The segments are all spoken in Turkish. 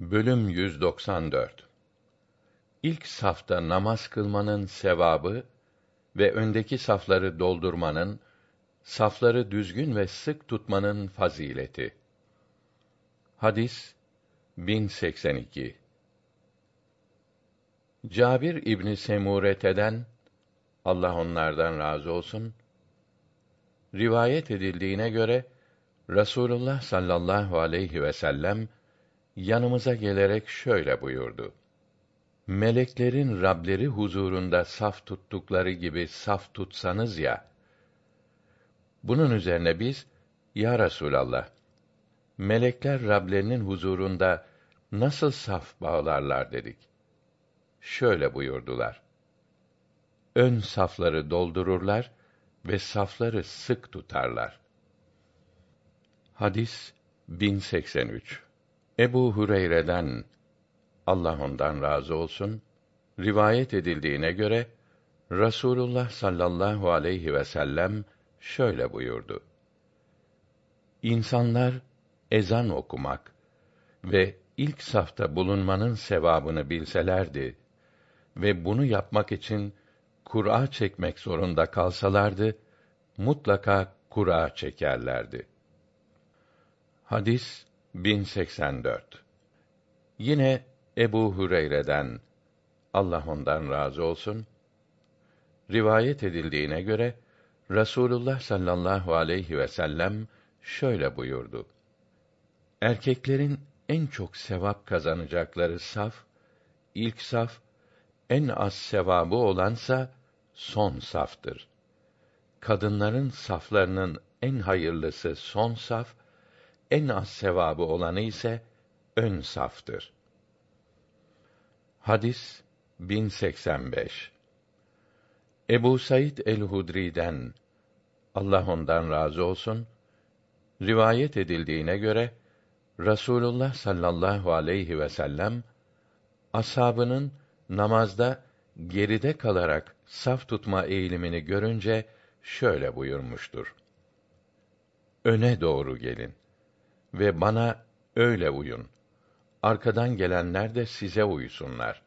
Bölüm 194 İlk safta namaz kılmanın sevabı ve öndeki safları doldurmanın, safları düzgün ve sık tutmanın fazileti. Hadis 1082 Cabir İbni Semurete'den Allah onlardan razı olsun rivayet edildiğine göre Rasulullah sallallahu aleyhi ve sellem yanımıza gelerek şöyle buyurdu. Meleklerin Rableri huzurunda saf tuttukları gibi saf tutsanız ya. Bunun üzerine biz, Ya Resûlallah, melekler Rablerinin huzurunda nasıl saf bağlarlar dedik. Şöyle buyurdular. Ön safları doldururlar ve safları sık tutarlar. Hadis 1083 Ebu Hureyre'den Allah ondan razı olsun rivayet edildiğine göre Rasulullah sallallahu aleyhi ve sellem şöyle buyurdu. İnsanlar ezan okumak ve ilk safta bulunmanın sevabını bilselerdi ve bunu yapmak için Kur'a çekmek zorunda kalsalardı, mutlaka Kur'a çekerlerdi. Hadis 1084 Yine Ebu Hureyre'den Allah ondan razı olsun rivayet edildiğine göre Rasulullah sallallahu aleyhi ve sellem şöyle buyurdu. Erkeklerin en çok sevap kazanacakları saf, ilk saf, en az sevabı olansa son saftır. Kadınların saflarının en hayırlısı son saf, en az sevabı olanı ise ön saftır. Hadis 1085 Ebu Said el-Hudri'den Allah ondan razı olsun rivayet edildiğine göre Rasulullah sallallahu aleyhi ve sellem ashabının namazda geride kalarak saf tutma eğilimini görünce şöyle buyurmuştur. Öne doğru gelin ve bana öyle uyun. Arkadan gelenler de size uysunlar.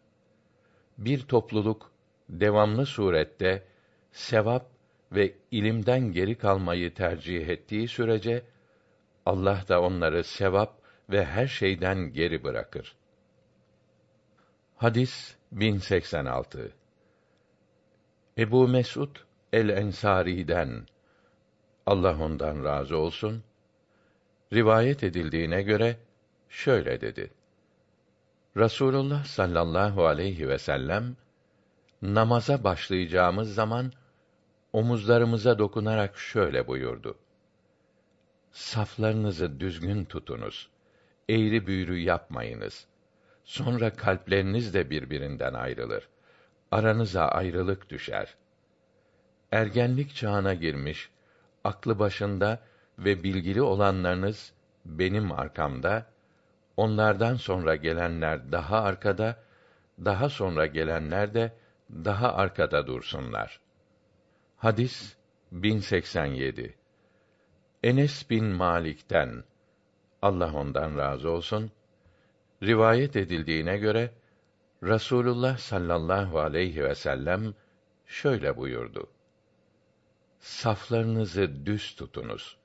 Bir topluluk devamlı surette sevap ve ilimden geri kalmayı tercih ettiği sürece Allah da onları sevap ve her şeyden geri bırakır. Hadis 1086 Ebu Mesud el-Ensari'den Allah ondan razı olsun rivayet edildiğine göre şöyle dedi. Rasulullah sallallahu aleyhi ve sellem namaza başlayacağımız zaman omuzlarımıza dokunarak şöyle buyurdu. Saflarınızı düzgün tutunuz. Eğri büğrü yapmayınız. Sonra kalpleriniz de birbirinden ayrılır. Aranıza ayrılık düşer. Ergenlik çağına girmiş, aklı başında ve bilgili olanlarınız benim arkamda, onlardan sonra gelenler daha arkada, daha sonra gelenler de daha arkada dursunlar. Hadis 1087 Enes bin Malik'ten Allah ondan razı olsun rivayet edildiğine göre Rasulullah sallallahu aleyhi ve sellem şöyle buyurdu. Saflarınızı düz tutunuz.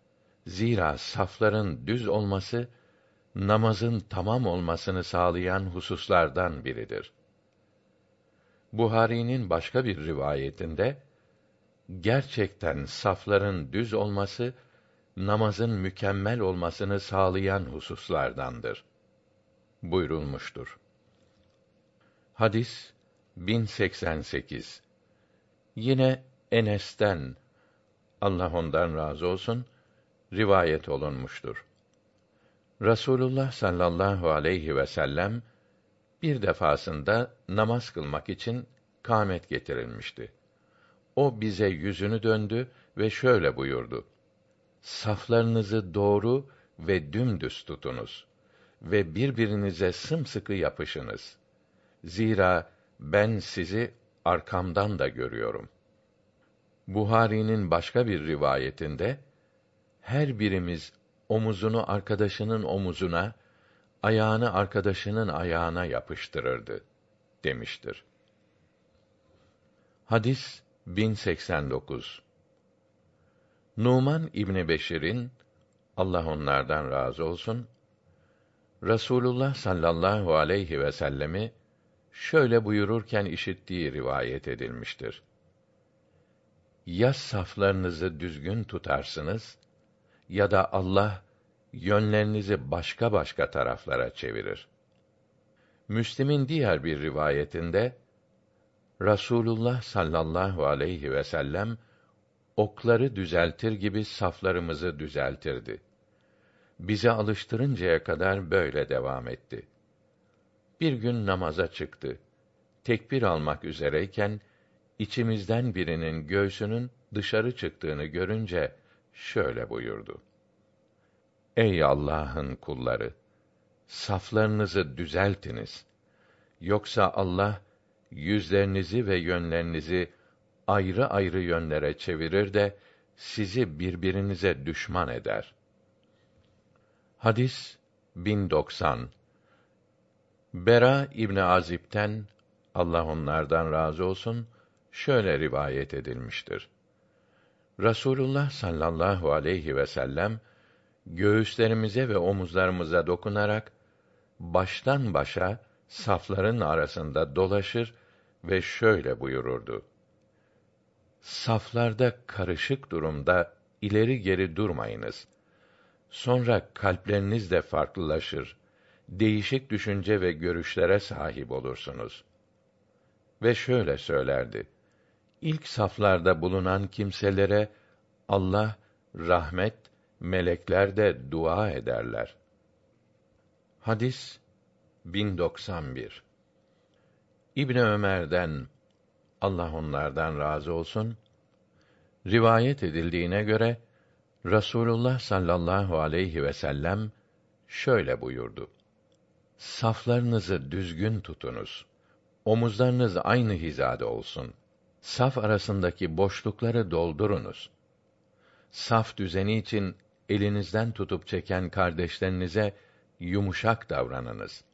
Zira safların düz olması namazın tamam olmasını sağlayan hususlardan biridir. Buhari'nin başka bir rivayetinde gerçekten safların düz olması namazın mükemmel olmasını sağlayan hususlardandır buyurulmuştur. Hadis 1088 Yine Enes'ten Allah ondan razı olsun rivayet olunmuştur. Rasulullah sallallahu aleyhi ve sellem bir defasında namaz kılmak için kâmet getirilmişti. O bize yüzünü döndü ve şöyle buyurdu: Saflarınızı doğru ve dümdüz tutunuz ve birbirinize sımsıkı yapışınız. Zira ben sizi arkamdan da görüyorum. Buhari'nin başka bir rivayetinde her birimiz omuzunu arkadaşının omuzuna, ayağını arkadaşının ayağına yapıştırırdı demiştir. Hadis 1089 Numan İbni Beşir'in Allah onlardan razı olsun Rasulullah sallallahu aleyhi ve sellemi şöyle buyururken işittiği rivayet edilmiştir. Ya saflarınızı düzgün tutarsınız ya da Allah yönlerinizi başka başka taraflara çevirir. Müslim'in diğer bir rivayetinde Rasulullah sallallahu aleyhi ve sellem okları düzeltir gibi saflarımızı düzeltirdi. Bize alıştırıncaya kadar böyle devam etti. Bir gün namaza çıktı. Tekbir almak üzereyken içimizden birinin göğsünün dışarı çıktığını görünce şöyle buyurdu: Ey Allah'ın kulları, saflarınızı düzeltiniz. Yoksa Allah yüzlerinizi ve yönlerinizi ayrı ayrı yönlere çevirir de sizi birbirinize düşman eder. Hadis 1090 Bera İbni Azib'ten Allah onlardan razı olsun şöyle rivayet edilmiştir. Rasulullah sallallahu aleyhi ve sellem göğüslerimize ve omuzlarımıza dokunarak baştan başa safların arasında dolaşır ve şöyle buyururdu. Saflarda karışık durumda ileri geri durmayınız. Sonra kalpleriniz de farklılaşır. Değişik düşünce ve görüşlere sahip olursunuz. Ve şöyle söylerdi. İlk saflarda bulunan kimselere Allah rahmet, melekler de dua ederler. Hadis 1091 İbn Ömer'den Allah onlardan razı olsun rivayet edildiğine göre Rasulullah sallallahu aleyhi ve sellem şöyle buyurdu. Saflarınızı düzgün tutunuz. Omuzlarınız aynı hizada olsun. Saf arasındaki boşlukları doldurunuz. Saf düzeni için elinizden tutup çeken kardeşlerinize yumuşak davranınız.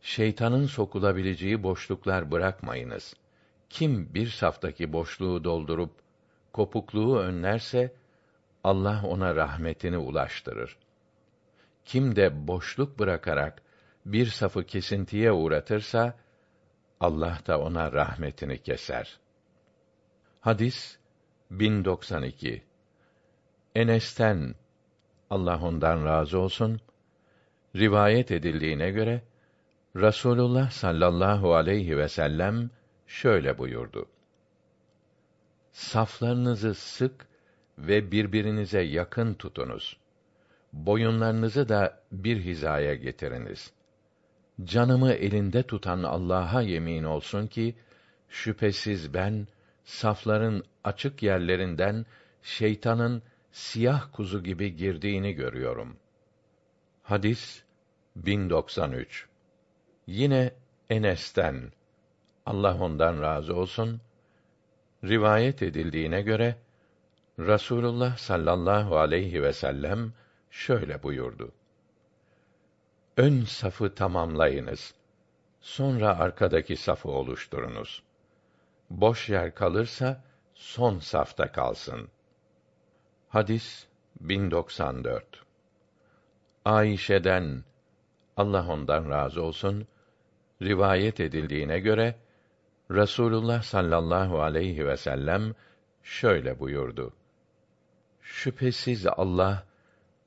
Şeytanın sokulabileceği boşluklar bırakmayınız. Kim bir saftaki boşluğu doldurup kopukluğu önlerse Allah ona rahmetini ulaştırır. Kim de boşluk bırakarak bir safı kesintiye uğratırsa Allah da ona rahmetini keser. Hadis 1092 Enes'ten Allah ondan razı olsun rivayet edildiğine göre Rasulullah sallallahu aleyhi ve sellem şöyle buyurdu. Saflarınızı sık ve birbirinize yakın tutunuz. Boyunlarınızı da bir hizaya getiriniz. Canımı elinde tutan Allah'a yemin olsun ki şüphesiz ben safların açık yerlerinden şeytanın siyah kuzu gibi girdiğini görüyorum. Hadis 1093 Yine Enes'ten Allah ondan razı olsun rivayet edildiğine göre Rasulullah sallallahu aleyhi ve sellem şöyle buyurdu. Ön safı tamamlayınız. Sonra arkadaki safı oluşturunuz. Boş yer kalırsa son safta kalsın. Hadis 1094 Ayşe'den Allah ondan razı olsun rivayet edildiğine göre Rasulullah sallallahu aleyhi ve sellem şöyle buyurdu. Şüphesiz Allah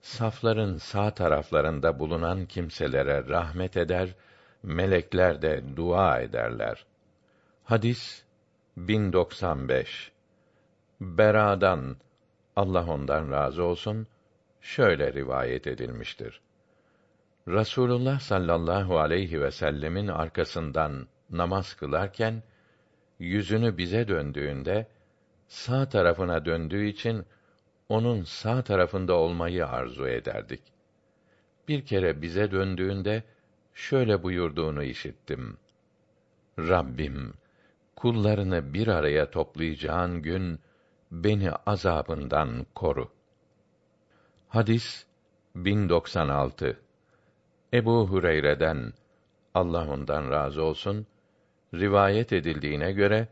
safların sağ taraflarında bulunan kimselere rahmet eder, melekler de dua ederler. Hadis 1095 Bera'dan Allah ondan razı olsun şöyle rivayet edilmiştir. Rasulullah sallallahu aleyhi ve sellemin arkasından namaz kılarken yüzünü bize döndüğünde sağ tarafına döndüğü için onun sağ tarafında olmayı arzu ederdik. Bir kere bize döndüğünde şöyle buyurduğunu işittim. Rabbim, kullarını bir araya toplayacağın gün beni azabından koru. Hadis 1096 Ebu Hureyre'den Allah ondan razı olsun rivayet edildiğine göre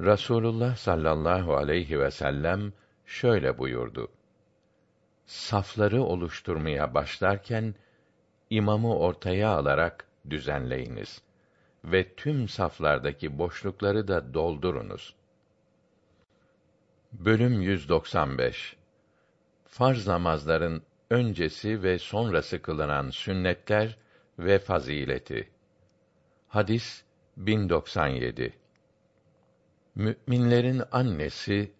Rasulullah sallallahu aleyhi ve sellem şöyle buyurdu. Safları oluşturmaya başlarken imamı ortaya alarak düzenleyiniz ve tüm saflardaki boşlukları da doldurunuz. Bölüm 195 Farz namazların öncesi ve sonrası kılınan sünnetler ve fazileti. Hadis 1097. Müminlerin annesi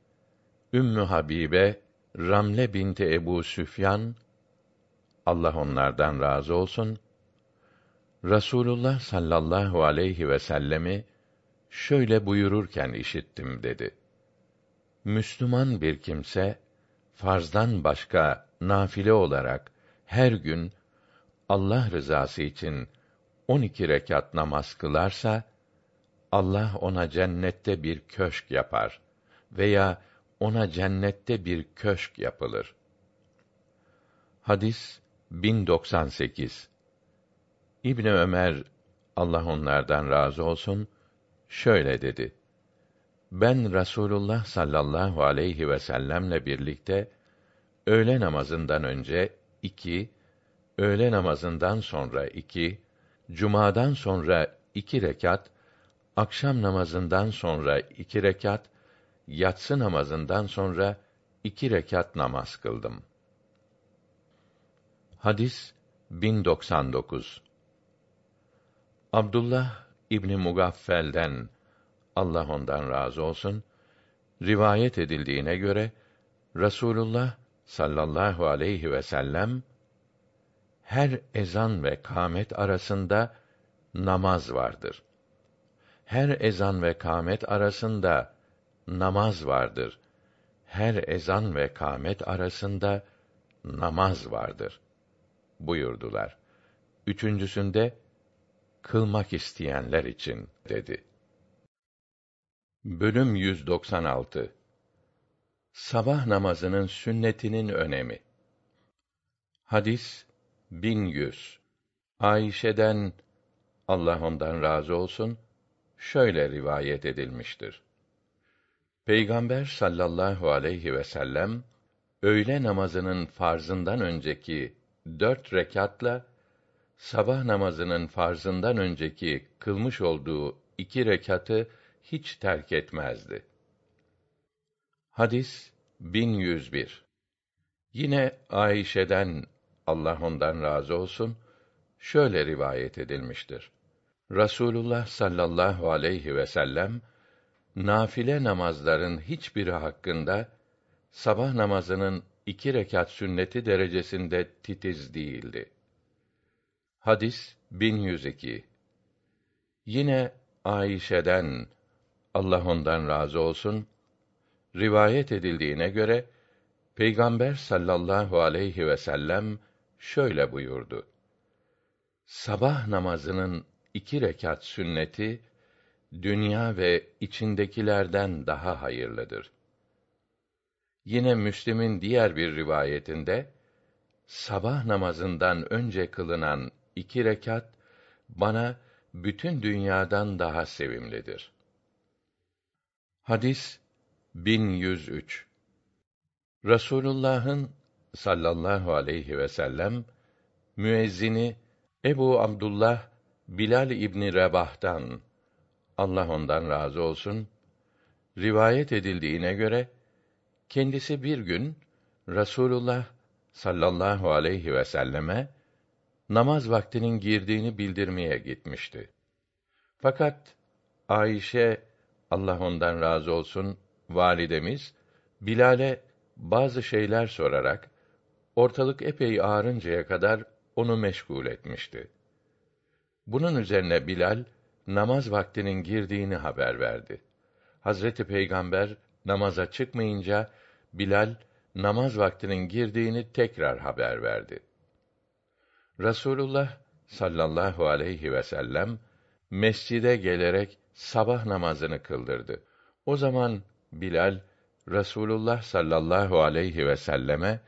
Ümmü Habibe Ramle binti Ebu Süfyan Allah onlardan razı olsun Rasulullah sallallahu aleyhi ve sellemi şöyle buyururken işittim dedi. Müslüman bir kimse farzdan başka nafile olarak her gün Allah rızası için 12 rekat namaz kılarsa Allah ona cennette bir köşk yapar veya ona cennette bir köşk yapılır. Hadis 1098 İbn Ömer Allah onlardan razı olsun şöyle dedi. Ben Rasulullah sallallahu aleyhi ve sellemle birlikte öğle namazından önce iki, öğle namazından sonra iki, cumadan sonra iki rekat, akşam namazından sonra iki rekat, yatsı namazından sonra iki rekat namaz kıldım. Hadis 1099 Abdullah İbni Mugaffel'den Allah ondan razı olsun rivayet edildiğine göre Rasulullah sallallahu aleyhi ve sellem her ezan ve kâmet arasında namaz vardır. Her ezan ve kâmet arasında namaz vardır. Her ezan ve kâmet arasında namaz vardır buyurdular. Üçüncüsünde kılmak isteyenler için dedi. Bölüm 196 Sabah namazının sünnetinin önemi. Hadis 1100. Ayşe'den Allah ondan razı olsun şöyle rivayet edilmiştir. Peygamber sallallahu aleyhi ve sellem öğle namazının farzından önceki dört rekatla sabah namazının farzından önceki kılmış olduğu iki rekatı hiç terk etmezdi. Hadis 1101 Yine Ayşe'den Allah ondan razı olsun şöyle rivayet edilmiştir. Rasulullah sallallahu aleyhi ve sellem nafile namazların hiçbiri hakkında sabah namazının iki rekat sünneti derecesinde titiz değildi. Hadis 1102 Yine Ayşe'den Allah ondan razı olsun rivayet edildiğine göre Peygamber sallallahu aleyhi ve sellem şöyle buyurdu. Sabah namazının iki rekat sünneti dünya ve içindekilerden daha hayırlıdır. Yine Müslim'in diğer bir rivayetinde sabah namazından önce kılınan iki rekat bana bütün dünyadan daha sevimlidir. Hadis 1103 Rasulullah'ın sallallahu aleyhi ve sellem müezzini Ebu Abdullah Bilal İbni Rebah'tan Allah ondan razı olsun rivayet edildiğine göre kendisi bir gün Rasulullah sallallahu aleyhi ve selleme namaz vaktinin girdiğini bildirmeye gitmişti. Fakat Ayşe Allah ondan razı olsun validemiz Bilal'e bazı şeyler sorarak ortalık epey ağarıncaya kadar onu meşgul etmişti. Bunun üzerine Bilal namaz vaktinin girdiğini haber verdi. Hazreti Peygamber namaza çıkmayınca Bilal namaz vaktinin girdiğini tekrar haber verdi. Rasulullah sallallahu aleyhi ve sellem mescide gelerek sabah namazını kıldırdı. O zaman Bilal Rasulullah sallallahu aleyhi ve selleme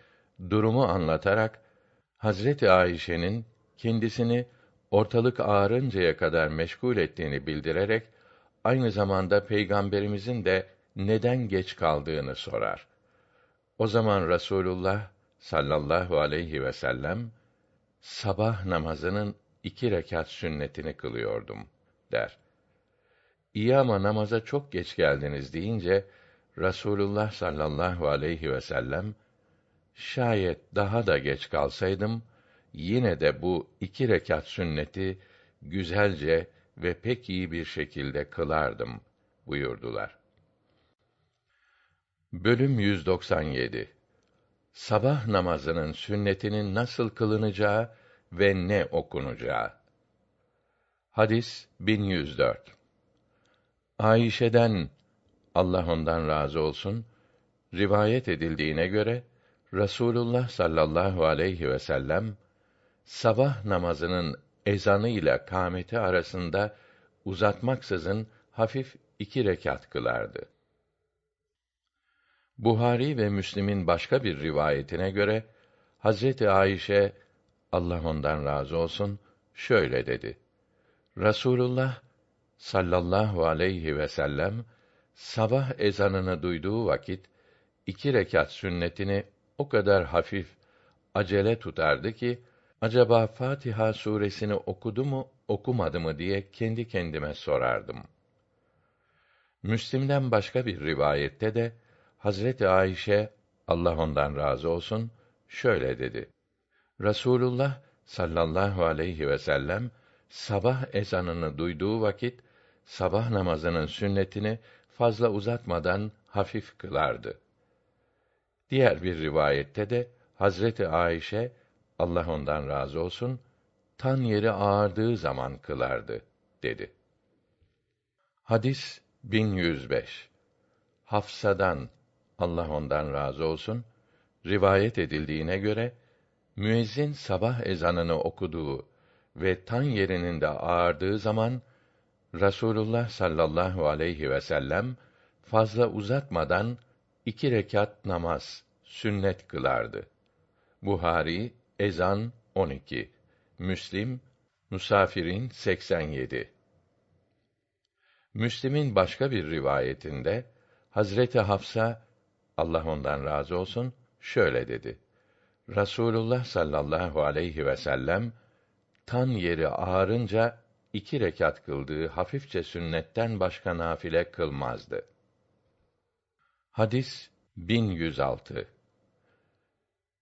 durumu anlatarak Hazreti Ayşe'nin kendisini ortalık ağarıncaya kadar meşgul ettiğini bildirerek aynı zamanda peygamberimizin de neden geç kaldığını sorar. O zaman Rasulullah sallallahu aleyhi ve sellem sabah namazının iki rekat sünnetini kılıyordum der. İyi ama namaza çok geç geldiniz deyince Rasulullah sallallahu aleyhi ve sellem şayet daha da geç kalsaydım yine de bu iki rekat sünneti güzelce ve pek iyi bir şekilde kılardım buyurdular. Bölüm 197 Sabah namazının sünnetinin nasıl kılınacağı ve ne okunacağı. Hadis 1104 Ayşe'den Allah ondan razı olsun rivayet edildiğine göre Rasulullah sallallahu aleyhi ve sellem sabah namazının ezanı ile kâmeti arasında uzatmaksızın hafif iki rekat kılardı. Buhari ve Müslim'in başka bir rivayetine göre Hazreti Ayşe Allah ondan razı olsun şöyle dedi. Rasulullah sallallahu aleyhi ve sellem sabah ezanını duyduğu vakit iki rekat sünnetini o kadar hafif, acele tutardı ki acaba Fatiha suresini okudu mu, okumadı mı diye kendi kendime sorardım. Müslim'den başka bir rivayette de Hazreti Ayşe Allah ondan razı olsun şöyle dedi. Rasulullah sallallahu aleyhi ve sellem sabah ezanını duyduğu vakit sabah namazının sünnetini fazla uzatmadan hafif kılardı. Diğer bir rivayette de Hazreti Ayşe Allah ondan razı olsun tan yeri ağardığı zaman kılardı dedi. Hadis 1105 Hafsa'dan Allah ondan razı olsun rivayet edildiğine göre müezzin sabah ezanını okuduğu ve tan yerinin de ağardığı zaman Rasulullah sallallahu aleyhi ve sellem fazla uzatmadan iki rekat namaz sünnet kılardı. Buhari ezan 12. Müslim Musafirin 87. Müslim'in başka bir rivayetinde Hazreti Hafsa Allah ondan razı olsun şöyle dedi. Rasulullah sallallahu aleyhi ve sellem tan yeri ağarınca iki rekat kıldığı hafifçe sünnetten başka nafile kılmazdı. Hadis 1106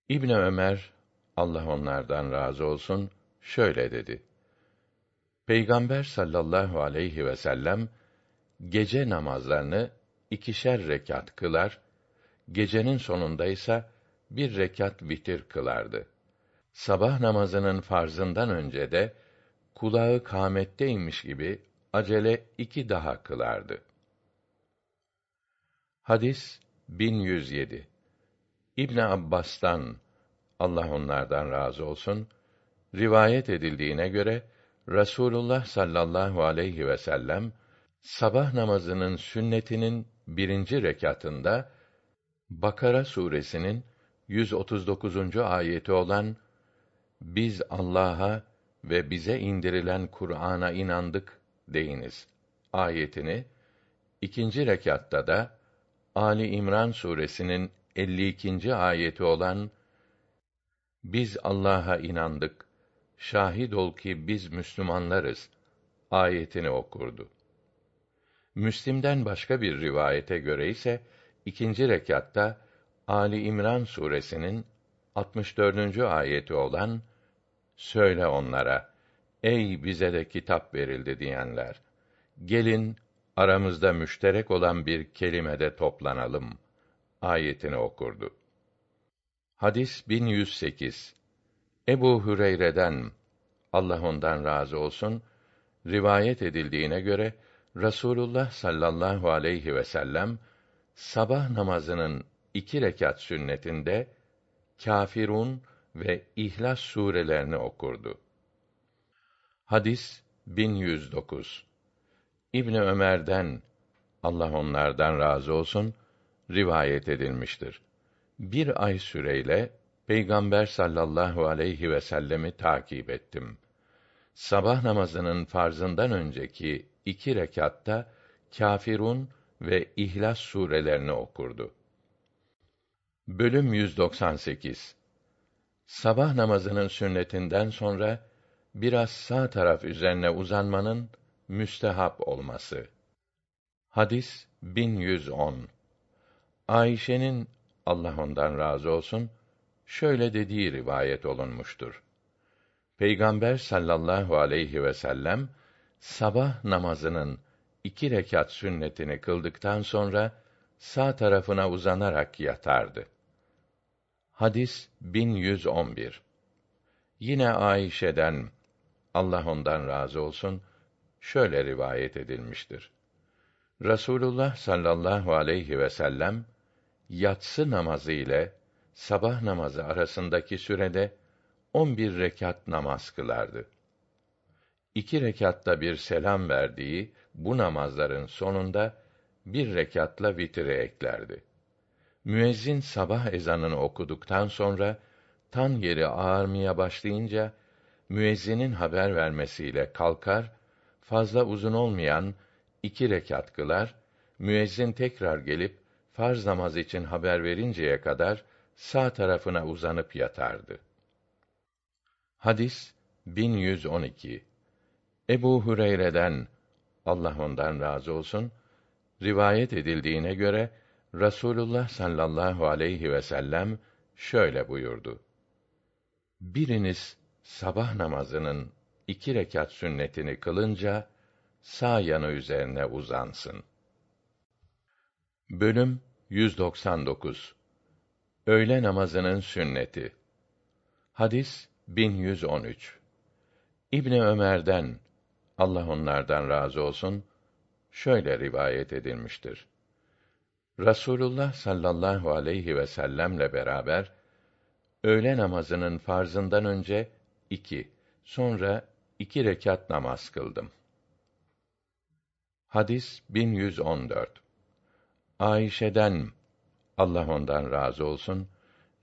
İbn Ömer Allah onlardan razı olsun şöyle dedi. Peygamber sallallahu aleyhi ve sellem gece namazlarını ikişer rekat kılar, gecenin sonunda ise bir rekat vitir kılardı. Sabah namazının farzından önce de kulağı kâmetteymiş gibi acele iki daha kılardı. Hadis 1107 İbn Abbas'tan Allah onlardan razı olsun rivayet edildiğine göre Rasulullah sallallahu aleyhi ve sellem sabah namazının sünnetinin birinci rekatında Bakara suresinin 139. ayeti olan biz Allah'a ve bize indirilen Kur'an'a inandık deyiniz ayetini ikinci rekatta da Ali İmran suresinin 52. ayeti olan Biz Allah'a inandık. Şahit ol ki biz Müslümanlarız ayetini okurdu. Müslim'den başka bir rivayete göre ise ikinci rekatta Ali İmran suresinin 64. ayeti olan Söyle onlara, ey bize de kitap verildi diyenler, gelin aramızda müşterek olan bir kelimede toplanalım ayetini okurdu. Hadis 1108 Ebu Hüreyre'den Allah ondan razı olsun rivayet edildiğine göre Rasulullah sallallahu aleyhi ve sellem sabah namazının iki rekat sünnetinde Kafirun ve İhlas surelerini okurdu. Hadis 1109 İbn Ömer'den Allah onlardan razı olsun rivayet edilmiştir. Bir ay süreyle Peygamber sallallahu aleyhi ve sellemi takip ettim. Sabah namazının farzından önceki iki rekatta Kâfirun ve İhlas surelerini okurdu. Bölüm 198 Sabah namazının sünnetinden sonra biraz sağ taraf üzerine uzanmanın müstehap olması. Hadis 1110. Ayşe'nin Allah ondan razı olsun şöyle dediği rivayet olunmuştur. Peygamber sallallahu aleyhi ve sellem sabah namazının iki rekat sünnetini kıldıktan sonra sağ tarafına uzanarak yatardı. Hadis 1111. Yine Ayşe'den Allah ondan razı olsun şöyle rivayet edilmiştir. Rasulullah sallallahu aleyhi ve sellem yatsı namazı ile sabah namazı arasındaki sürede on bir rekat namaz kılardı. İki rekatta bir selam verdiği bu namazların sonunda bir rekatla vitri eklerdi. Müezzin sabah ezanını okuduktan sonra tan yeri ağarmaya başlayınca müezzinin haber vermesiyle kalkar, fazla uzun olmayan iki rekat kılar, müezzin tekrar gelip farz namaz için haber verinceye kadar sağ tarafına uzanıp yatardı. Hadis 1112. Ebu Hureyre'den Allah ondan razı olsun rivayet edildiğine göre Rasulullah sallallahu aleyhi ve sellem şöyle buyurdu. Biriniz sabah namazının iki rekat sünnetini kılınca sağ yanı üzerine uzansın. Bölüm 199 Öğle namazının sünneti. Hadis 1113. İbni Ömer'den Allah onlardan razı olsun şöyle rivayet edilmiştir. Rasulullah sallallahu aleyhi ve sellemle beraber öğle namazının farzından önce iki, sonra iki rekat namaz kıldım. Hadis 1114. Ayşe'den Allah ondan razı olsun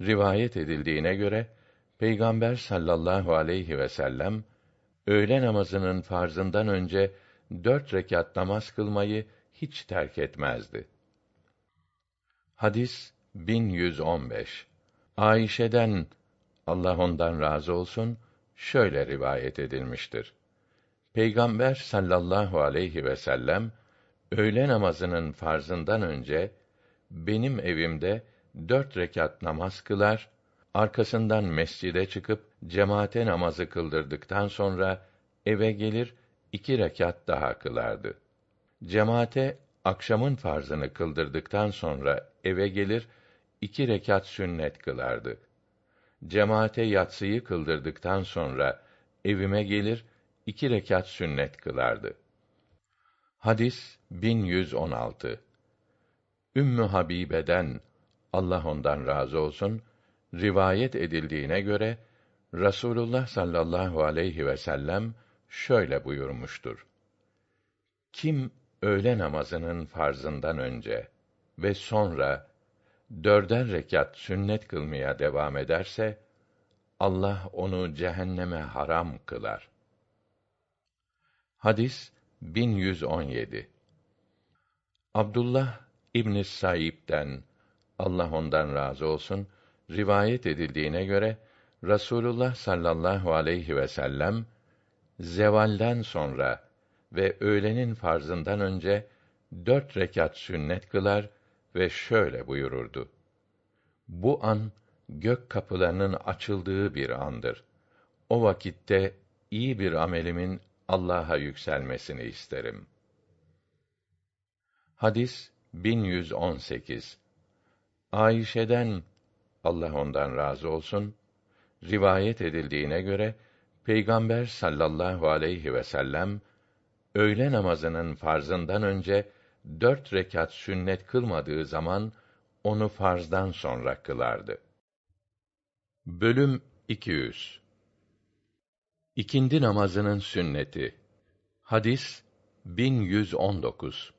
rivayet edildiğine göre Peygamber sallallahu aleyhi ve sellem öğle namazının farzından önce dört rekat namaz kılmayı hiç terk etmezdi. Hadis 1115. Ayşe'den Allah ondan razı olsun şöyle rivayet edilmiştir. Peygamber sallallahu aleyhi ve sellem öğle namazının farzından önce benim evimde dört rekat namaz kılar, arkasından mescide çıkıp cemaate namazı kıldırdıktan sonra eve gelir iki rekat daha kılardı. Cemaate akşamın farzını kıldırdıktan sonra eve gelir iki rekat sünnet kılardı. Cemaate yatsıyı kıldırdıktan sonra evime gelir iki rekat sünnet kılardı. Hadis 1116. Ümmü Habibe'den Allah ondan razı olsun rivayet edildiğine göre Rasulullah sallallahu aleyhi ve sellem şöyle buyurmuştur. Kim öğle namazının farzından önce ve sonra dörder rekat sünnet kılmaya devam ederse Allah onu cehenneme haram kılar. Hadis 1117. Abdullah İbn Saib'den Allah ondan razı olsun rivayet edildiğine göre Rasulullah sallallahu aleyhi ve sellem zevalden sonra ve öğlenin farzından önce dört rekat sünnet kılar ve şöyle buyururdu. Bu an gök kapılarının açıldığı bir andır. O vakitte iyi bir amelimin Allah'a yükselmesini isterim. Hadis 1118. Ayşe'den Allah ondan razı olsun rivayet edildiğine göre Peygamber sallallahu aleyhi ve sellem öğle namazının farzından önce dört rekat sünnet kılmadığı zaman onu farzdan sonra kılardı. Bölüm 200 İkindi namazının sünneti. Hadis 1119.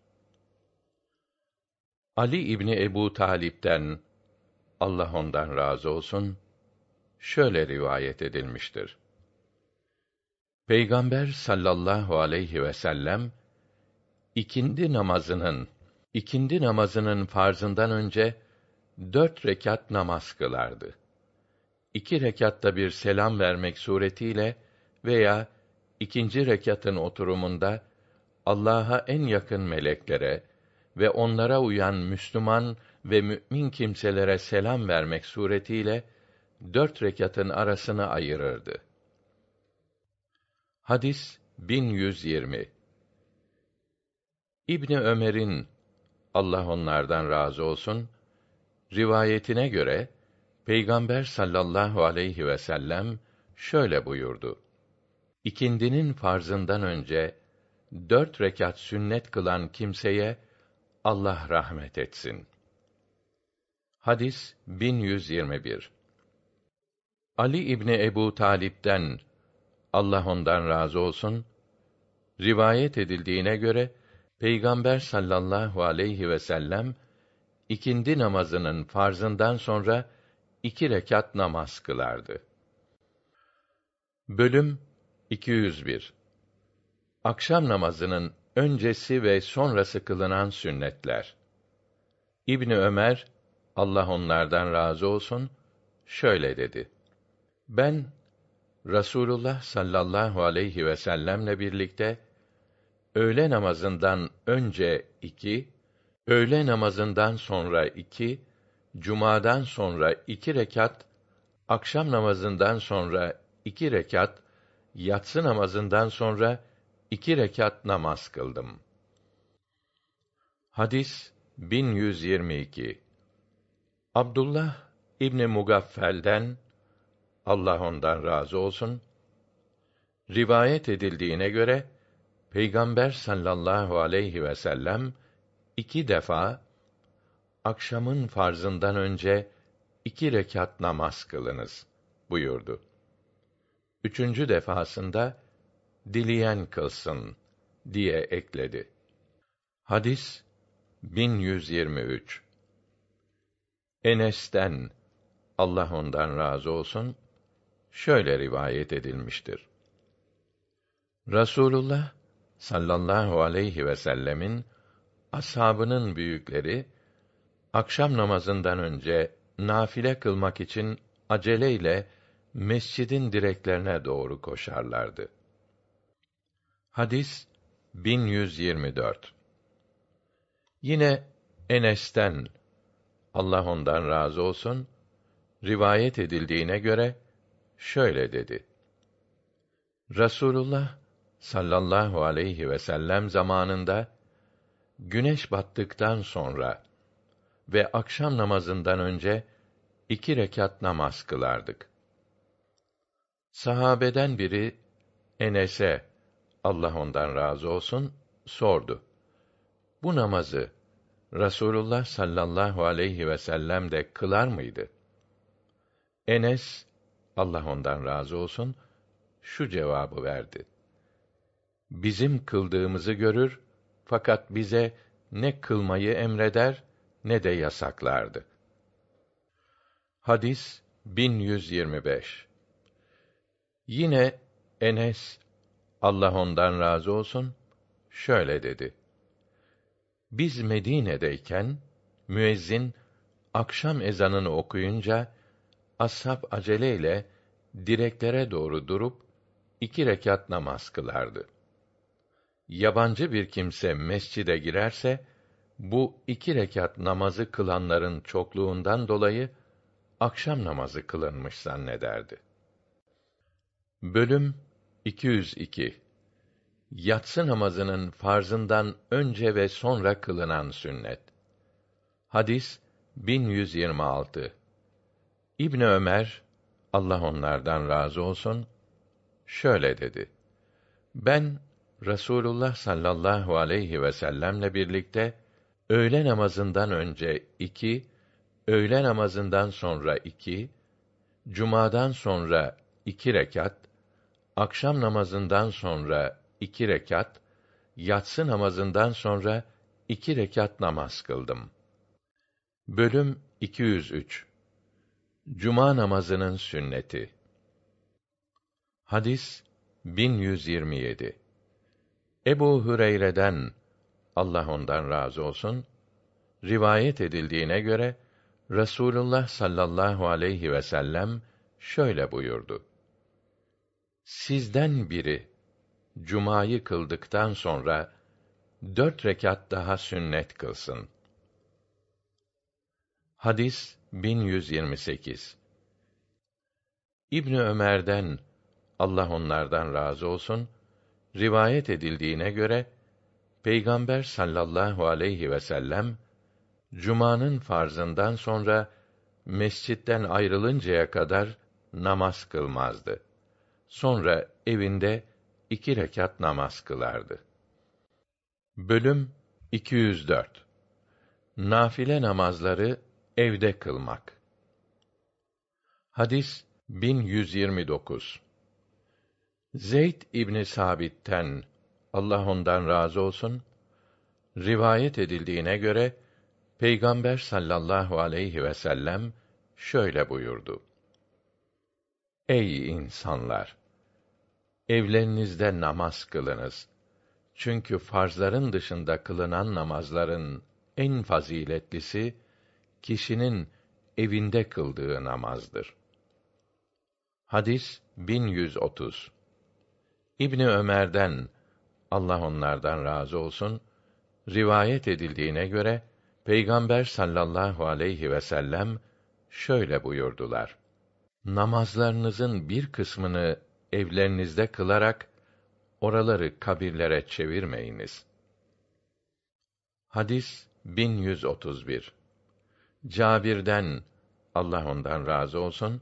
Ali İbni Ebu Talip'ten Allah ondan razı olsun şöyle rivayet edilmiştir. Peygamber sallallahu aleyhi ve sellem ikindi namazının ikindi namazının farzından önce dört rekat namaz kılardı. İki rekatta bir selam vermek suretiyle veya ikinci rekatın oturumunda Allah'a en yakın meleklere ve onlara uyan Müslüman ve mümin kimselere selam vermek suretiyle dört rekatın arasını ayırırdı. Hadis 1120 İbni Ömer'in Allah onlardan razı olsun rivayetine göre Peygamber sallallahu aleyhi ve sellem şöyle buyurdu. İkindinin farzından önce dört rekat sünnet kılan kimseye Allah rahmet etsin. Hadis 1121 Ali İbni Ebu Talip'ten Allah ondan razı olsun rivayet edildiğine göre Peygamber sallallahu aleyhi ve sellem ikindi namazının farzından sonra iki rekat namaz kılardı. Bölüm 201 Akşam namazının öncesi ve sonrası kılınan sünnetler. İbni Ömer Allah onlardan razı olsun şöyle dedi. Ben Rasulullah sallallahu aleyhi ve sellemle birlikte öğle namazından önce iki, öğle namazından sonra iki, cumadan sonra iki rekat, akşam namazından sonra iki rekat, yatsı namazından sonra iki rekat namaz kıldım. Hadis 1122 Abdullah İbni Mugaffel'den Allah ondan razı olsun rivayet edildiğine göre Peygamber sallallahu aleyhi ve sellem iki defa akşamın farzından önce iki rekat namaz kılınız buyurdu. Üçüncü defasında dileyen kılsın diye ekledi. Hadis 1123 Enes'ten Allah ondan razı olsun şöyle rivayet edilmiştir. Rasulullah sallallahu aleyhi ve sellemin ashabının büyükleri akşam namazından önce nafile kılmak için aceleyle mescidin direklerine doğru koşarlardı. Hadis 1124 Yine Enes'ten Allah ondan razı olsun rivayet edildiğine göre şöyle dedi. Rasulullah sallallahu aleyhi ve sellem zamanında güneş battıktan sonra ve akşam namazından önce iki rekat namaz kılardık. Sahabeden biri Enes'e Allah ondan razı olsun sordu. Bu namazı Rasulullah sallallahu aleyhi ve sellem de kılar mıydı? Enes Allah ondan razı olsun şu cevabı verdi. Bizim kıldığımızı görür fakat bize ne kılmayı emreder ne de yasaklardı. Hadis 1125 Yine Enes Allah ondan razı olsun şöyle dedi. Biz Medine'deyken müezzin akşam ezanını okuyunca ashab aceleyle direklere doğru durup iki rekat namaz kılardı. Yabancı bir kimse mescide girerse bu iki rekat namazı kılanların çokluğundan dolayı akşam namazı kılınmış zannederdi. Bölüm 202 Yatsı namazının farzından önce ve sonra kılınan sünnet. Hadis 1126. İbn Ömer Allah onlardan razı olsun şöyle dedi. Ben Rasulullah sallallahu aleyhi ve sellemle birlikte öğle namazından önce iki, öğle namazından sonra iki, cumadan sonra iki rekat, akşam namazından sonra iki rekat, yatsı namazından sonra iki rekat namaz kıldım. Bölüm 203 Cuma namazının sünneti. Hadis 1127. Ebu Hüreyre'den Allah ondan razı olsun rivayet edildiğine göre Rasulullah sallallahu aleyhi ve sellem şöyle buyurdu. Sizden biri cumayı kıldıktan sonra dört rekat daha sünnet kılsın. Hadis 1128. İbn Ömer'den Allah onlardan razı olsun rivayet edildiğine göre Peygamber sallallahu aleyhi ve sellem cumanın farzından sonra mescitten ayrılıncaya kadar namaz kılmazdı. Sonra evinde iki rekat namaz kılardı. Bölüm 204 Nafile namazları evde kılmak. Hadis 1129. Zeyd İbni Sabit'ten Allah ondan razı olsun rivayet edildiğine göre Peygamber sallallahu aleyhi ve sellem şöyle buyurdu. Ey insanlar! Evlerinizde namaz kılınız. Çünkü farzların dışında kılınan namazların en faziletlisi kişinin evinde kıldığı namazdır. Hadis 1130. İbni Ömer'den Allah onlardan razı olsun rivayet edildiğine göre Peygamber sallallahu aleyhi ve sellem şöyle buyurdular: Namazlarınızın bir kısmını evlerinizde kılarak oraları kabirlere çevirmeyiniz. Hadis 1131 Cabir'den Allah ondan razı olsun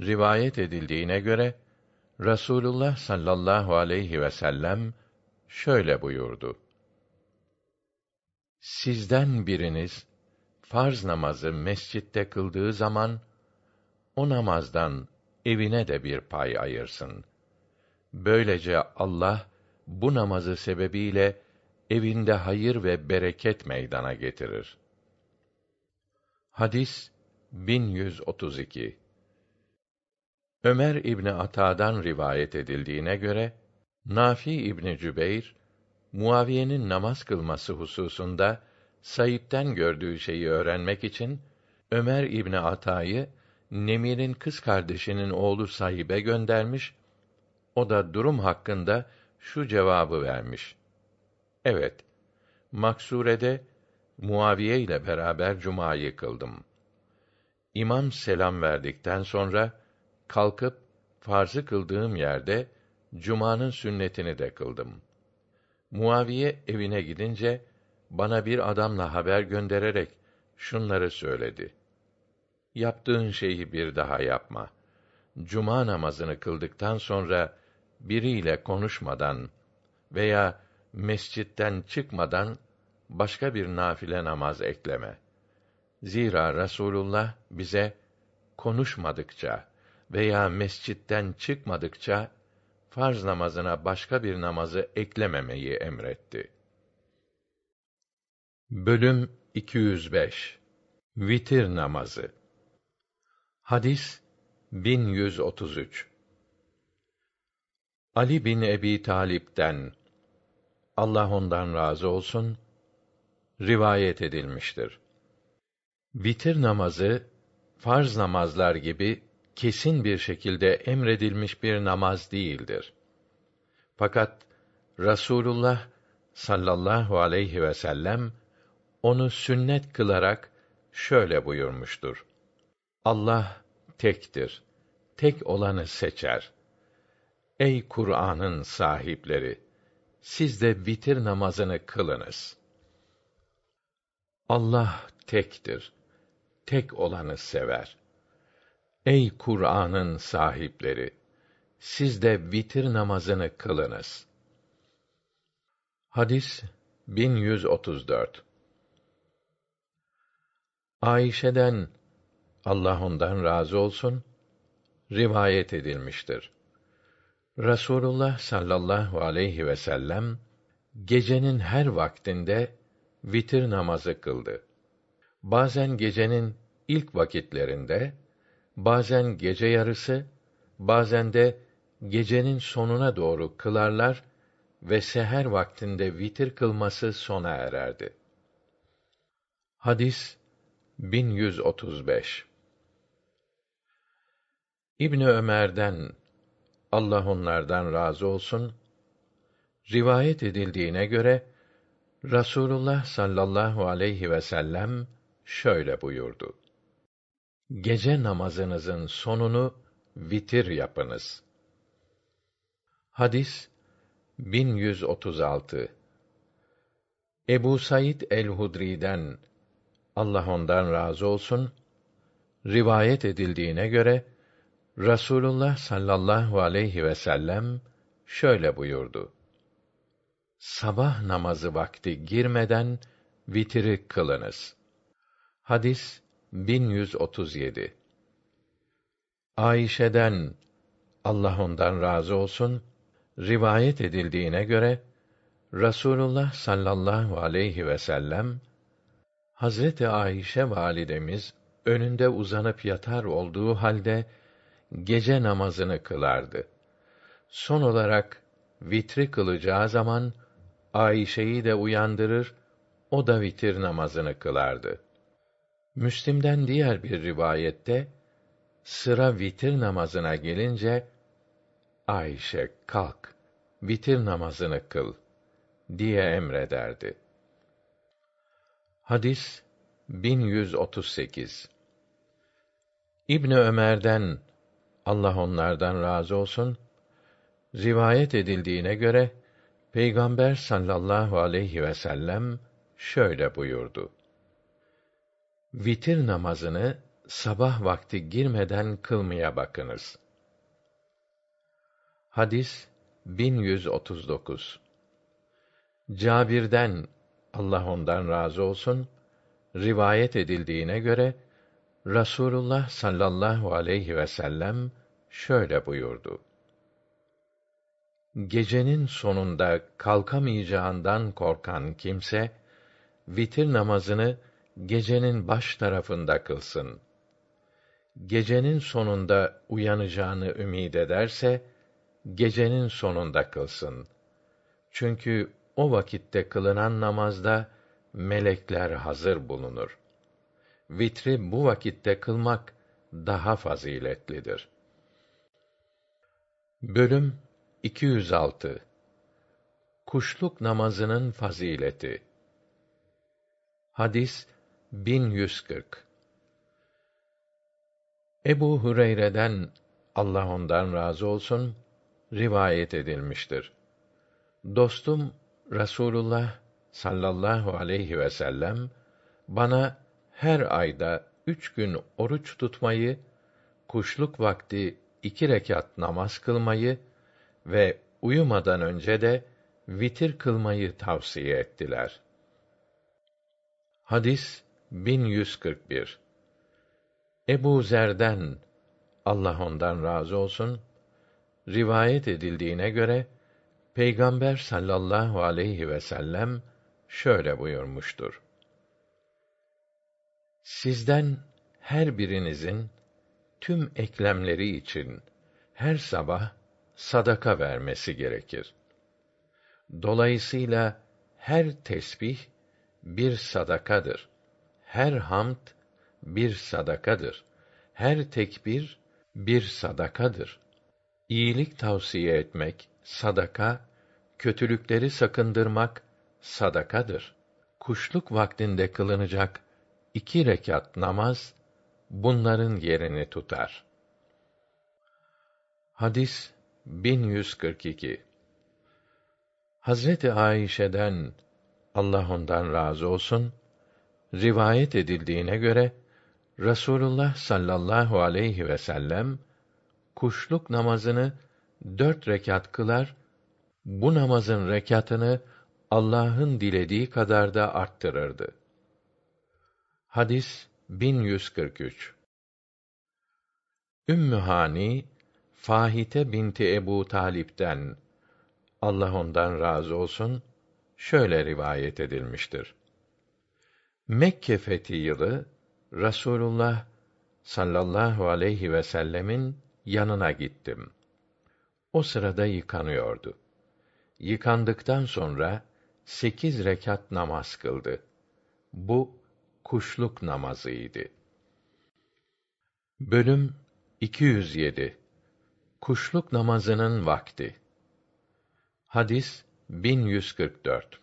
rivayet edildiğine göre Rasulullah sallallahu aleyhi ve sellem şöyle buyurdu. Sizden biriniz farz namazı mescitte kıldığı zaman o namazdan evine de bir pay ayırsın. Böylece Allah bu namazı sebebiyle evinde hayır ve bereket meydana getirir. Hadis 1132 Ömer İbni Ata'dan rivayet edildiğine göre Nafi İbni Cübeyr Muaviye'nin namaz kılması hususunda Said'den gördüğü şeyi öğrenmek için Ömer İbni Ata'yı Nemir'in kız kardeşinin oğlu Sahibe göndermiş. O da durum hakkında şu cevabı vermiş. Evet, Maksure'de Muaviye ile beraber cumayı kıldım. İmam selam verdikten sonra kalkıp farzı kıldığım yerde cumanın sünnetini de kıldım. Muaviye evine gidince bana bir adamla haber göndererek şunları söyledi. Yaptığın şeyi bir daha yapma. Cuma namazını kıldıktan sonra biriyle konuşmadan veya mescitten çıkmadan başka bir nafile namaz ekleme. Zira Rasulullah bize konuşmadıkça veya mescitten çıkmadıkça farz namazına başka bir namazı eklememeyi emretti. Bölüm 205 Vitir namazı Hadis 1133 Ali bin Ebi Talip'ten Allah ondan razı olsun rivayet edilmiştir. Vitir namazı farz namazlar gibi kesin bir şekilde emredilmiş bir namaz değildir. Fakat Rasulullah sallallahu aleyhi ve sellem onu sünnet kılarak şöyle buyurmuştur. Allah tektir. Tek olanı seçer. Ey Kur'an'ın sahipleri, siz de vitir namazını kılınız. Allah tektir. Tek olanı sever. Ey Kur'an'ın sahipleri, siz de vitir namazını kılınız. Hadis 1134 Ayşe'den Allah ondan razı olsun rivayet edilmiştir. Rasulullah sallallahu aleyhi ve sellem gecenin her vaktinde vitir namazı kıldı. Bazen gecenin ilk vakitlerinde, bazen gece yarısı, bazen de gecenin sonuna doğru kılarlar ve seher vaktinde vitir kılması sona ererdi. Hadis 1135 İbni Ömer'den Allah onlardan razı olsun rivayet edildiğine göre Rasulullah sallallahu aleyhi ve sellem şöyle buyurdu. Gece namazınızın sonunu vitir yapınız. Hadis 1136 Ebu Said el-Hudri'den Allah ondan razı olsun rivayet edildiğine göre Rasulullah sallallahu aleyhi ve sellem şöyle buyurdu. Sabah namazı vakti girmeden vitiri kılınız. Hadis 1137 Ayşe'den Allah ondan razı olsun rivayet edildiğine göre Rasulullah sallallahu aleyhi ve sellem Hazreti Ayşe validemiz önünde uzanıp yatar olduğu halde gece namazını kılardı. Son olarak vitri kılacağı zaman Ayşe'yi de uyandırır, o da vitir namazını kılardı. Müslim'den diğer bir rivayette sıra vitir namazına gelince Ayşe kalk vitir namazını kıl diye emrederdi. Hadis 1138 İbni Ömer'den Allah onlardan razı olsun rivayet edildiğine göre Peygamber sallallahu aleyhi ve sellem şöyle buyurdu. Vitir namazını sabah vakti girmeden kılmaya bakınız. Hadis 1139 Cabir'den Allah ondan razı olsun rivayet edildiğine göre Rasulullah sallallahu aleyhi ve sellem şöyle buyurdu. Gecenin sonunda kalkamayacağından korkan kimse vitir namazını gecenin baş tarafında kılsın. Gecenin sonunda uyanacağını ümid ederse gecenin sonunda kılsın. Çünkü o vakitte kılınan namazda melekler hazır bulunur. Vitri bu vakitte kılmak daha faziletlidir. Bölüm 206 Kuşluk namazının fazileti Hadis 1140 Ebu Hureyre'den Allah ondan razı olsun rivayet edilmiştir. Dostum Rasulullah sallallahu aleyhi ve sellem bana her ayda üç gün oruç tutmayı, kuşluk vakti iki rekat namaz kılmayı ve uyumadan önce de vitir kılmayı tavsiye ettiler. Hadis 1141 Ebu Zer'den Allah ondan razı olsun rivayet edildiğine göre Peygamber sallallahu aleyhi ve sellem şöyle buyurmuştur. Sizden her birinizin tüm eklemleri için her sabah sadaka vermesi gerekir. Dolayısıyla her tesbih bir sadakadır. Her hamd bir sadakadır. Her tekbir bir sadakadır. İyilik tavsiye etmek sadaka, kötülükleri sakındırmak sadakadır. Kuşluk vaktinde kılınacak iki rekat namaz bunların yerini tutar. Hadis 1142 Hazreti Ayşe'den Allah ondan razı olsun rivayet edildiğine göre Rasulullah sallallahu aleyhi ve sellem kuşluk namazını dört rekat kılar, bu namazın rekatını Allah'ın dilediği kadar da arttırırdı. Hadis 1143 Ümmü Hani Fahite binti Ebu Talip'ten Allah ondan razı olsun şöyle rivayet edilmiştir. Mekke fethi yılı Rasulullah sallallahu aleyhi ve sellemin yanına gittim. O sırada yıkanıyordu. Yıkandıktan sonra sekiz rekat namaz kıldı. Bu kuşluk namazıydı. Bölüm 207 Kuşluk namazının vakti. Hadis 1144.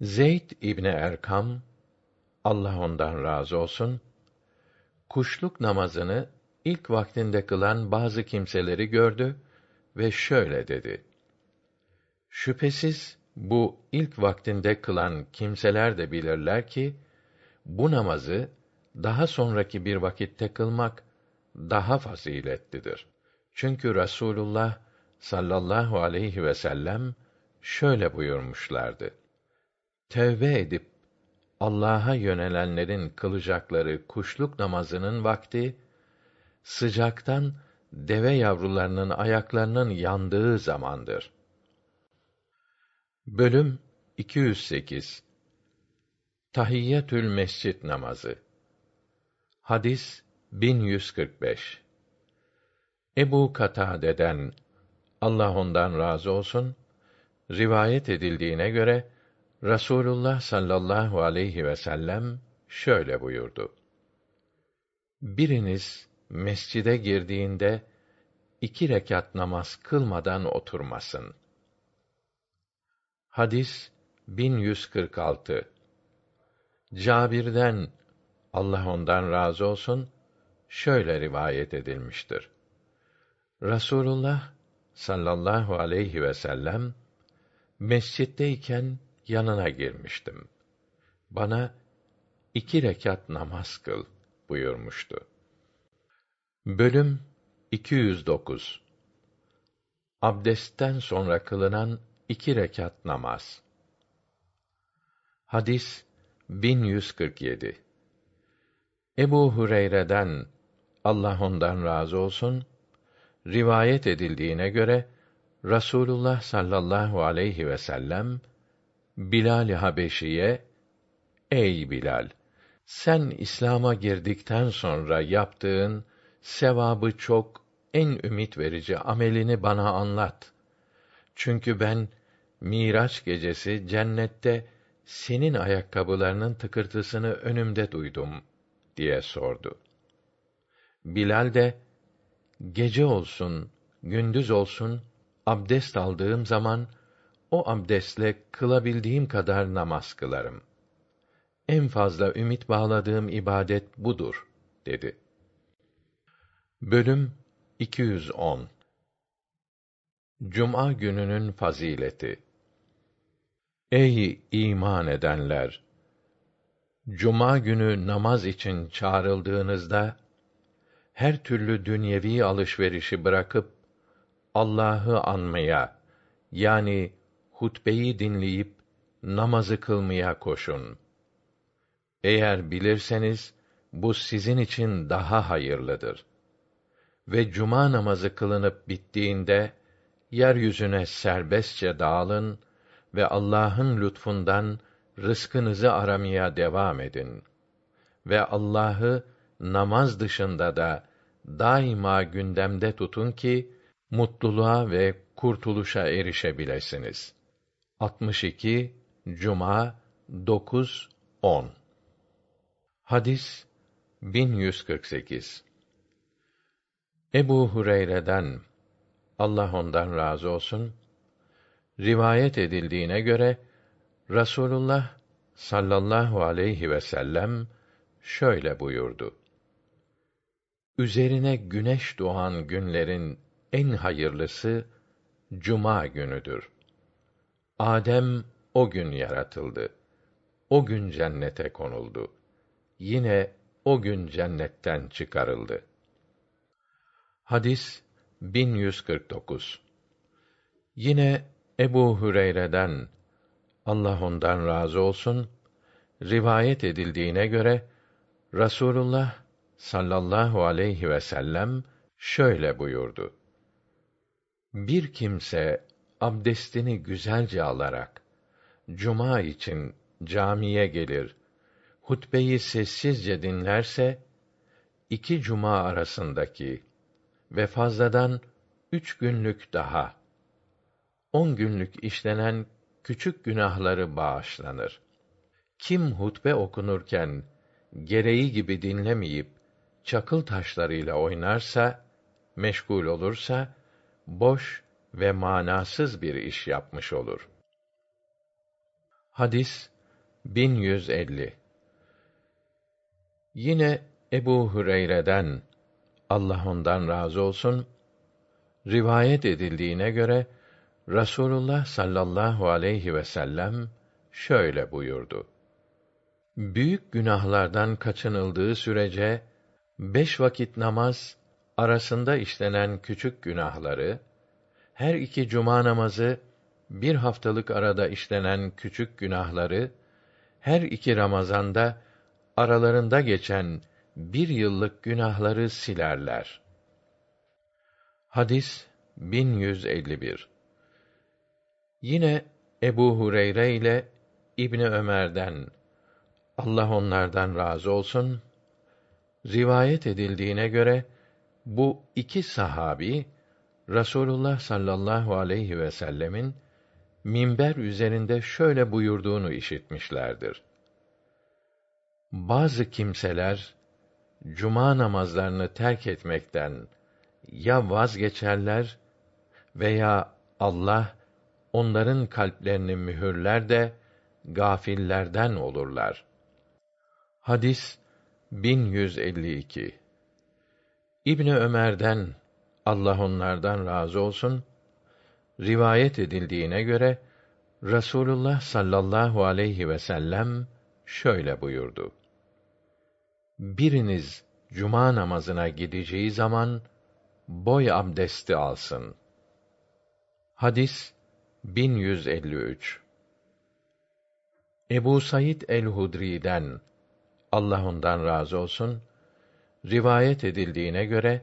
Zeyd İbni Erkam Allah ondan razı olsun kuşluk namazını ilk vaktinde kılan bazı kimseleri gördü ve şöyle dedi: Şüphesiz bu ilk vaktinde kılan kimseler de bilirler ki bu namazı daha sonraki bir vakitte kılmak daha faziletlidir. Çünkü Rasulullah sallallahu aleyhi ve sellem şöyle buyurmuşlardı. Tevbe edip Allah'a yönelenlerin kılacakları kuşluk namazının vakti sıcaktan deve yavrularının ayaklarının yandığı zamandır. Bölüm 208 Tahiyyetül Mescid namazı Hadis 1145 Ebu Katade'den Allah ondan razı olsun rivayet edildiğine göre Rasulullah sallallahu aleyhi ve sellem şöyle buyurdu. Biriniz mescide girdiğinde iki rekat namaz kılmadan oturmasın. Hadis 1146 Cabir'den Allah ondan razı olsun şöyle rivayet edilmiştir. Rasulullah sallallahu aleyhi ve sellem mescitteyken yanına girmiştim. Bana iki rekat namaz kıl buyurmuştu. Bölüm 209 Abdestten sonra kılınan iki rekat namaz. Hadis 1147 Ebu Hureyre'den Allah ondan razı olsun rivayet edildiğine göre Rasulullah sallallahu aleyhi ve sellem Bilal Habeşi'ye Ey Bilal sen İslam'a girdikten sonra yaptığın sevabı çok en ümit verici amelini bana anlat. Çünkü ben Miraç gecesi cennette senin ayakkabılarının tıkırtısını önümde duydum diye sordu. Bilal de gece olsun, gündüz olsun abdest aldığım zaman o abdestle kılabildiğim kadar namaz kılarım. En fazla ümit bağladığım ibadet budur dedi. Bölüm 210 Cuma gününün fazileti Ey iman edenler! Cuma günü namaz için çağrıldığınızda her türlü dünyevi alışverişi bırakıp Allah'ı anmaya yani hutbeyi dinleyip namazı kılmaya koşun. Eğer bilirseniz bu sizin için daha hayırlıdır. Ve cuma namazı kılınıp bittiğinde yeryüzüne serbestçe dağılın ve Allah'ın lütfundan rızkınızı aramaya devam edin. Ve Allah'ı namaz dışında da daima gündemde tutun ki mutluluğa ve kurtuluşa erişebilesiniz. 62 Cuma 9 10 Hadis 1148 Ebu Hureyre'den Allah ondan razı olsun rivayet edildiğine göre Rasulullah sallallahu aleyhi ve sellem şöyle buyurdu. Üzerine güneş doğan günlerin en hayırlısı cuma günüdür. Adem o gün yaratıldı. O gün cennete konuldu. Yine o gün cennetten çıkarıldı. Hadis 1149 Yine Ebu Hüreyre'den Allah ondan razı olsun rivayet edildiğine göre Rasulullah sallallahu aleyhi ve sellem şöyle buyurdu. Bir kimse abdestini güzelce alarak cuma için camiye gelir, hutbeyi sessizce dinlerse iki cuma arasındaki ve fazladan üç günlük daha on günlük işlenen küçük günahları bağışlanır. Kim hutbe okunurken gereği gibi dinlemeyip çakıl taşlarıyla oynarsa, meşgul olursa boş ve manasız bir iş yapmış olur. Hadis 1150 Yine Ebu Hüreyre'den Allah ondan razı olsun rivayet edildiğine göre Rasulullah sallallahu aleyhi ve sellem şöyle buyurdu. Büyük günahlardan kaçınıldığı sürece beş vakit namaz arasında işlenen küçük günahları, her iki cuma namazı bir haftalık arada işlenen küçük günahları, her iki Ramazanda aralarında geçen bir yıllık günahları silerler. Hadis 1151 Yine Ebu Hureyre ile İbni Ömer'den Allah onlardan razı olsun rivayet edildiğine göre bu iki sahabi Rasulullah sallallahu aleyhi ve sellemin minber üzerinde şöyle buyurduğunu işitmişlerdir. Bazı kimseler cuma namazlarını terk etmekten ya vazgeçerler veya Allah onların kalplerini mühürler de gafillerden olurlar. Hadis 1152 İbni Ömer'den Allah onlardan razı olsun rivayet edildiğine göre Rasulullah sallallahu aleyhi ve sellem şöyle buyurdu. Biriniz cuma namazına gideceği zaman boy abdesti alsın. Hadis 1153 Ebu Said el-Hudri'den Allah ondan razı olsun rivayet edildiğine göre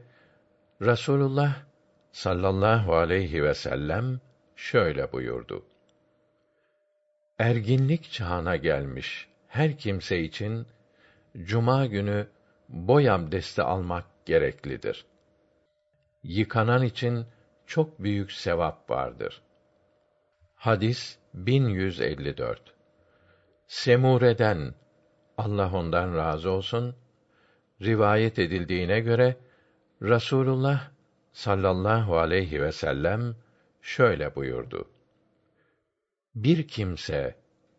Rasulullah sallallahu aleyhi ve sellem şöyle buyurdu. Erginlik çağına gelmiş her kimse için cuma günü boy abdesti almak gereklidir. Yıkanan için çok büyük sevap vardır. Hadis 1154 Semure'den Allah ondan razı olsun rivayet edildiğine göre Rasulullah sallallahu aleyhi ve sellem şöyle buyurdu. Bir kimse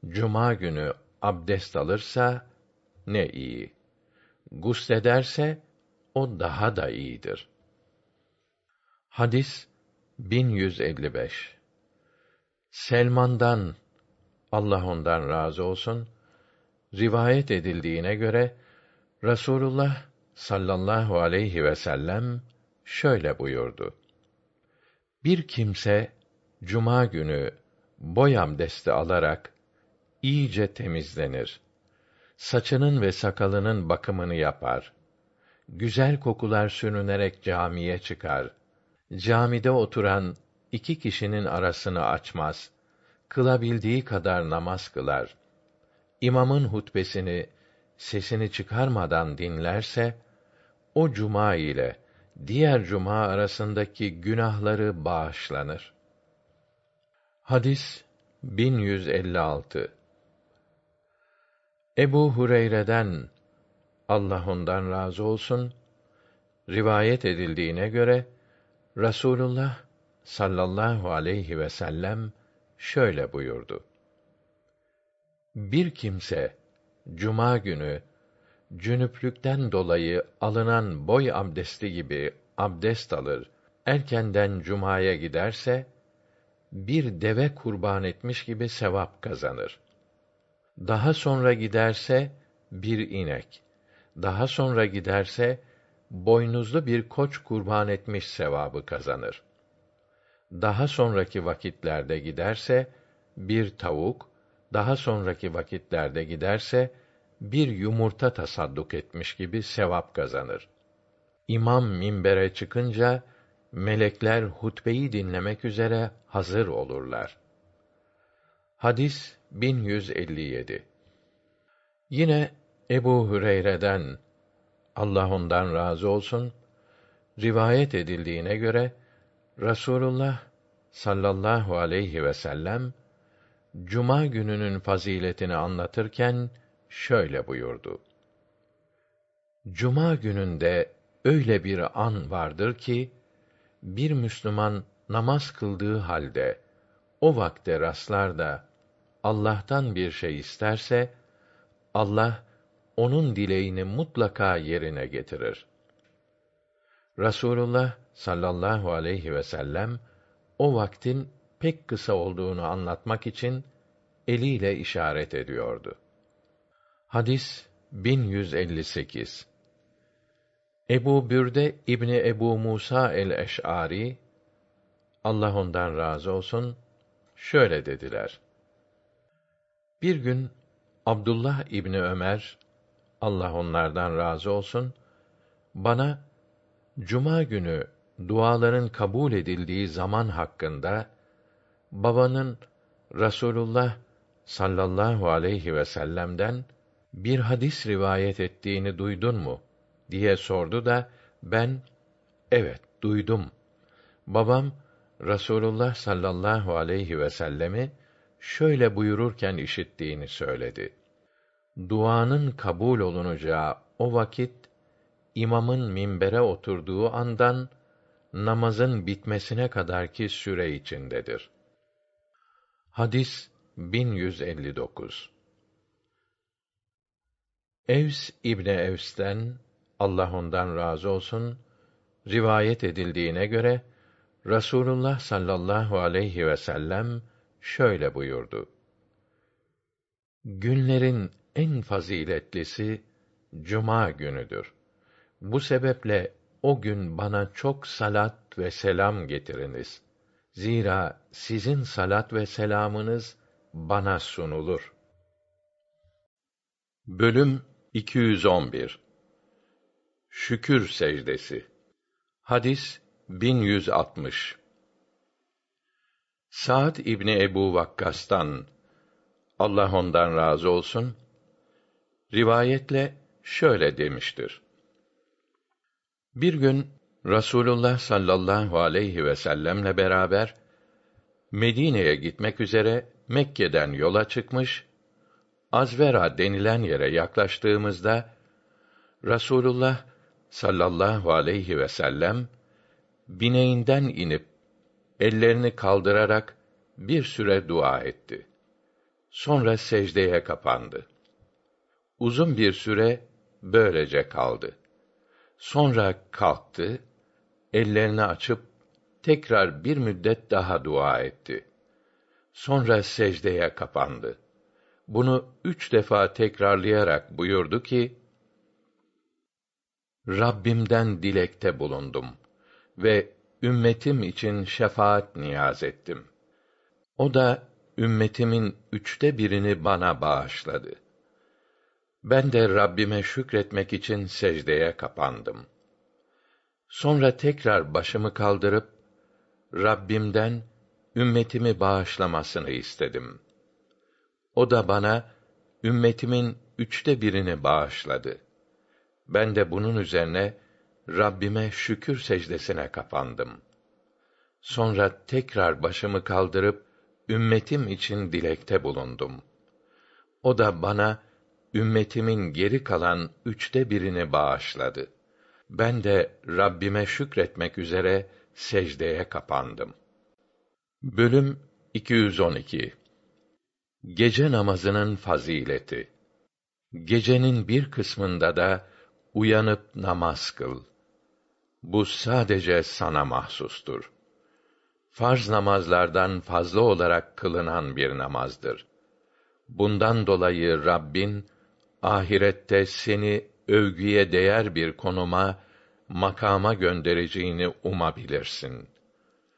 cuma günü abdest alırsa ne iyi. Guslederse o daha da iyidir. Hadis 1155 Selman'dan Allah ondan razı olsun rivayet edildiğine göre Rasulullah sallallahu aleyhi ve sellem şöyle buyurdu. Bir kimse cuma günü boy abdesti alarak iyice temizlenir. Saçının ve sakalının bakımını yapar. Güzel kokular sürünerek camiye çıkar. Camide oturan iki kişinin arasını açmaz. Kılabildiği kadar namaz kılar. İmamın hutbesini sesini çıkarmadan dinlerse o cuma ile diğer cuma arasındaki günahları bağışlanır. Hadis 1156 Ebu Hureyre'den Allah ondan razı olsun rivayet edildiğine göre Rasulullah sallallahu aleyhi ve sellem şöyle buyurdu. Bir kimse cuma günü cünüplükten dolayı alınan boy abdesti gibi abdest alır, erkenden cumaya giderse bir deve kurban etmiş gibi sevap kazanır. Daha sonra giderse bir inek, daha sonra giderse boynuzlu bir koç kurban etmiş sevabı kazanır. Daha sonraki vakitlerde giderse bir tavuk, daha sonraki vakitlerde giderse bir yumurta tasadduk etmiş gibi sevap kazanır. İmam minbere çıkınca melekler hutbeyi dinlemek üzere hazır olurlar. Hadis 1157 Yine Ebu Hüreyre'den Allah ondan razı olsun rivayet edildiğine göre Rasulullah sallallahu aleyhi ve sellem cuma gününün faziletini anlatırken şöyle buyurdu. Cuma gününde öyle bir an vardır ki bir Müslüman namaz kıldığı halde o vakte rastlar da Allah'tan bir şey isterse Allah onun dileğini mutlaka yerine getirir. Rasulullah sallallahu aleyhi ve sellem o vaktin pek kısa olduğunu anlatmak için eliyle işaret ediyordu. Hadis 1158 Ebu Bürde İbni Ebu Musa el-Eş'ari Allah ondan razı olsun şöyle dediler. Bir gün Abdullah İbni Ömer Allah onlardan razı olsun bana cuma günü duaların kabul edildiği zaman hakkında babanın Rasulullah sallallahu aleyhi ve sellem'den bir hadis rivayet ettiğini duydun mu diye sordu da ben evet duydum. Babam Rasulullah sallallahu aleyhi ve sellemi şöyle buyururken işittiğini söyledi. Duanın kabul olunacağı o vakit imamın minbere oturduğu andan namazın bitmesine kadarki süre içindedir. Hadis 1159 Evs İbni Evs'ten Allah ondan razı olsun rivayet edildiğine göre Rasulullah sallallahu aleyhi ve sellem şöyle buyurdu. Günlerin en faziletlisi cuma günüdür. Bu sebeple o gün bana çok salat ve selam getiriniz. Zira sizin salat ve selamınız bana sunulur. Bölüm 211 Şükür secdesi Hadis 1160 Sa'd İbni Ebu Vakkas'tan Allah ondan razı olsun rivayetle şöyle demiştir. Bir gün Rasulullah sallallahu aleyhi ve sellemle beraber Medine'ye gitmek üzere Mekke'den yola çıkmış, Azvera denilen yere yaklaştığımızda Rasulullah sallallahu aleyhi ve sellem bineğinden inip ellerini kaldırarak bir süre dua etti. Sonra secdeye kapandı. Uzun bir süre böylece kaldı. Sonra kalktı, ellerini açıp tekrar bir müddet daha dua etti. Sonra secdeye kapandı. Bunu üç defa tekrarlayarak buyurdu ki, Rabbimden dilekte bulundum ve ümmetim için şefaat niyaz ettim. O da ümmetimin üçte birini bana bağışladı. Ben de Rabbime şükretmek için secdeye kapandım. Sonra tekrar başımı kaldırıp Rabbimden ümmetimi bağışlamasını istedim. O da bana ümmetimin üçte birini bağışladı. Ben de bunun üzerine Rabbime şükür secdesine kapandım. Sonra tekrar başımı kaldırıp ümmetim için dilekte bulundum. O da bana ümmetimin geri kalan üçte birini bağışladı. Ben de Rabbime şükretmek üzere secdeye kapandım. Bölüm 212 Gece namazının fazileti Gecenin bir kısmında da uyanıp namaz kıl. Bu sadece sana mahsustur. Farz namazlardan fazla olarak kılınan bir namazdır. Bundan dolayı Rabbin ahirette seni övgüye değer bir konuma, makama göndereceğini umabilirsin.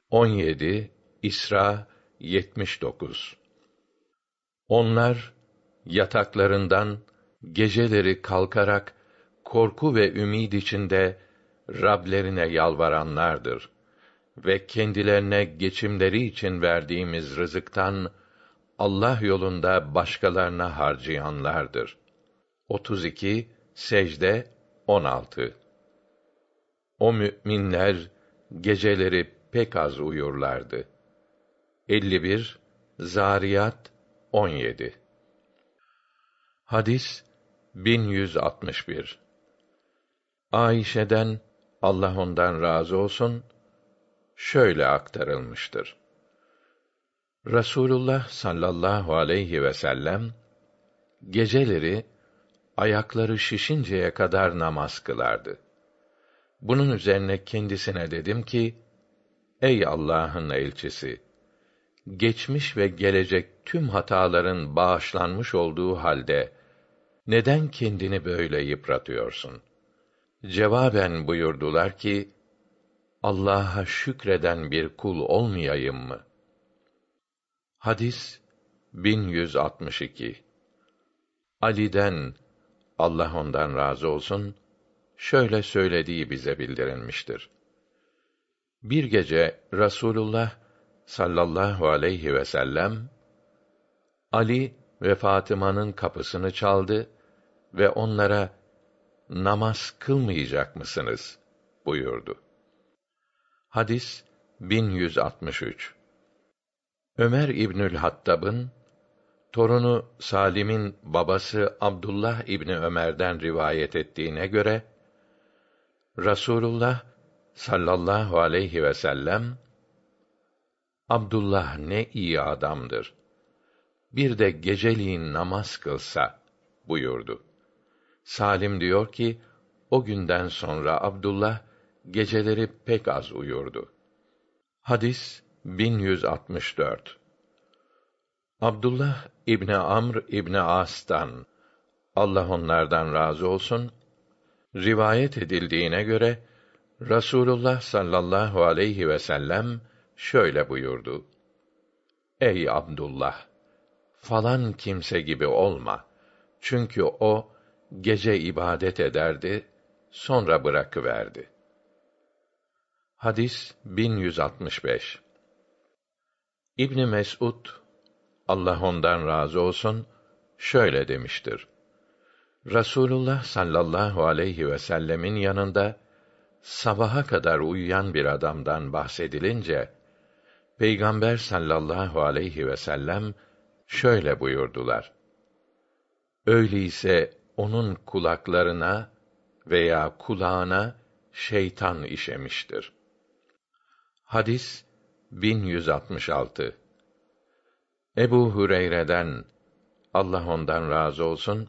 17 İsra 79 Onlar yataklarından geceleri kalkarak korku ve ümid içinde Rablerine yalvaranlardır ve kendilerine geçimleri için verdiğimiz rızıktan Allah yolunda başkalarına harcayanlardır. 32 Secde 16 O müminler geceleri pek az uyurlardı. 51 Zariyat 17 Hadis 1161 Ayşe'den Allah ondan razı olsun şöyle aktarılmıştır. Rasulullah sallallahu aleyhi ve sellem geceleri ayakları şişinceye kadar namaz kılardı. Bunun üzerine kendisine dedim ki: Ey Allah'ın elçisi, geçmiş ve gelecek tüm hataların bağışlanmış olduğu halde neden kendini böyle yıpratıyorsun? Cevaben buyurdular ki: Allah'a şükreden bir kul olmayayım mı? Hadis 1162 Ali'den Allah ondan razı olsun şöyle söylediği bize bildirilmiştir. Bir gece Rasulullah sallallahu aleyhi ve sellem Ali ve Fatıma'nın kapısını çaldı ve onlara namaz kılmayacak mısınız buyurdu. Hadis 1163 Ömer İbnül Hattab'ın torunu Salim'in babası Abdullah İbni Ömer'den rivayet ettiğine göre Rasulullah sallallahu aleyhi ve sellem Abdullah ne iyi adamdır. Bir de geceliğin namaz kılsa buyurdu. Salim diyor ki o günden sonra Abdullah geceleri pek az uyurdu. Hadis 1164 Abdullah İbni Amr İbni As'tan Allah onlardan razı olsun rivayet edildiğine göre Rasulullah sallallahu aleyhi ve sellem şöyle buyurdu. Ey Abdullah! Falan kimse gibi olma. Çünkü o, gece ibadet ederdi, sonra bırakıverdi. Hadis 1165 İbn Mes'ud Allah ondan razı olsun şöyle demiştir. Rasulullah sallallahu aleyhi ve sellemin yanında sabaha kadar uyuyan bir adamdan bahsedilince Peygamber sallallahu aleyhi ve sellem şöyle buyurdular. Öyleyse onun kulaklarına veya kulağına şeytan işemiştir. Hadis 1166 Ebu Hureyre'den Allah ondan razı olsun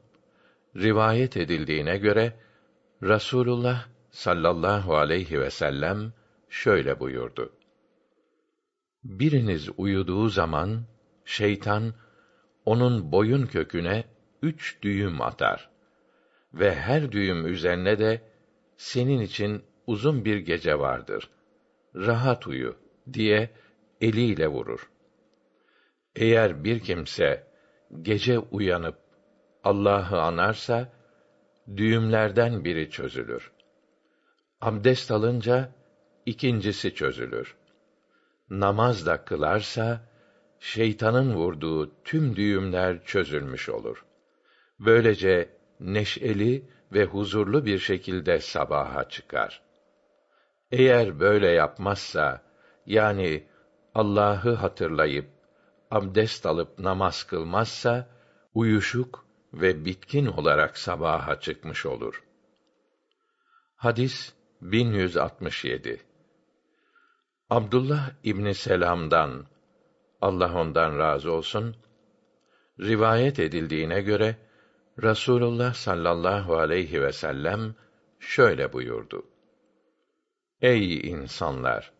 rivayet edildiğine göre Rasulullah sallallahu aleyhi ve sellem şöyle buyurdu. Biriniz uyuduğu zaman şeytan onun boyun köküne üç düğüm atar ve her düğüm üzerine de senin için uzun bir gece vardır. Rahat uyu diye eliyle vurur. Eğer bir kimse gece uyanıp Allah'ı anarsa düğümlerden biri çözülür. Abdest alınca ikincisi çözülür. Namaz da kılarsa şeytanın vurduğu tüm düğümler çözülmüş olur. Böylece neşeli ve huzurlu bir şekilde sabaha çıkar. Eğer böyle yapmazsa, yani Allah'ı hatırlayıp abdest alıp namaz kılmazsa uyuşuk ve bitkin olarak sabaha çıkmış olur. Hadis 1167 Abdullah İbni Selam'dan Allah ondan razı olsun rivayet edildiğine göre Rasulullah sallallahu aleyhi ve sellem şöyle buyurdu. Ey insanlar!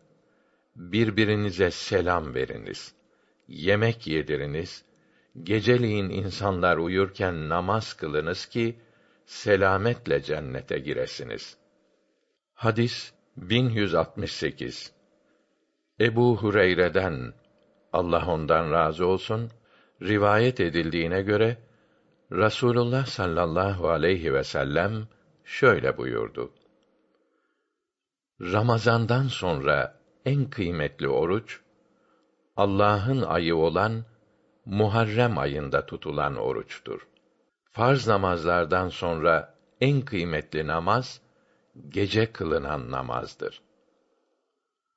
Birbirinize selam veriniz. Yemek yediriniz. Geceliğin insanlar uyurken namaz kılınız ki selametle cennete giresiniz. Hadis 1168 Ebu Hureyre'den Allah ondan razı olsun rivayet edildiğine göre Rasulullah sallallahu aleyhi ve sellem şöyle buyurdu. Ramazandan sonra en kıymetli oruç Allah'ın ayı olan Muharrem ayında tutulan oruçtur. Farz namazlardan sonra en kıymetli namaz gece kılınan namazdır.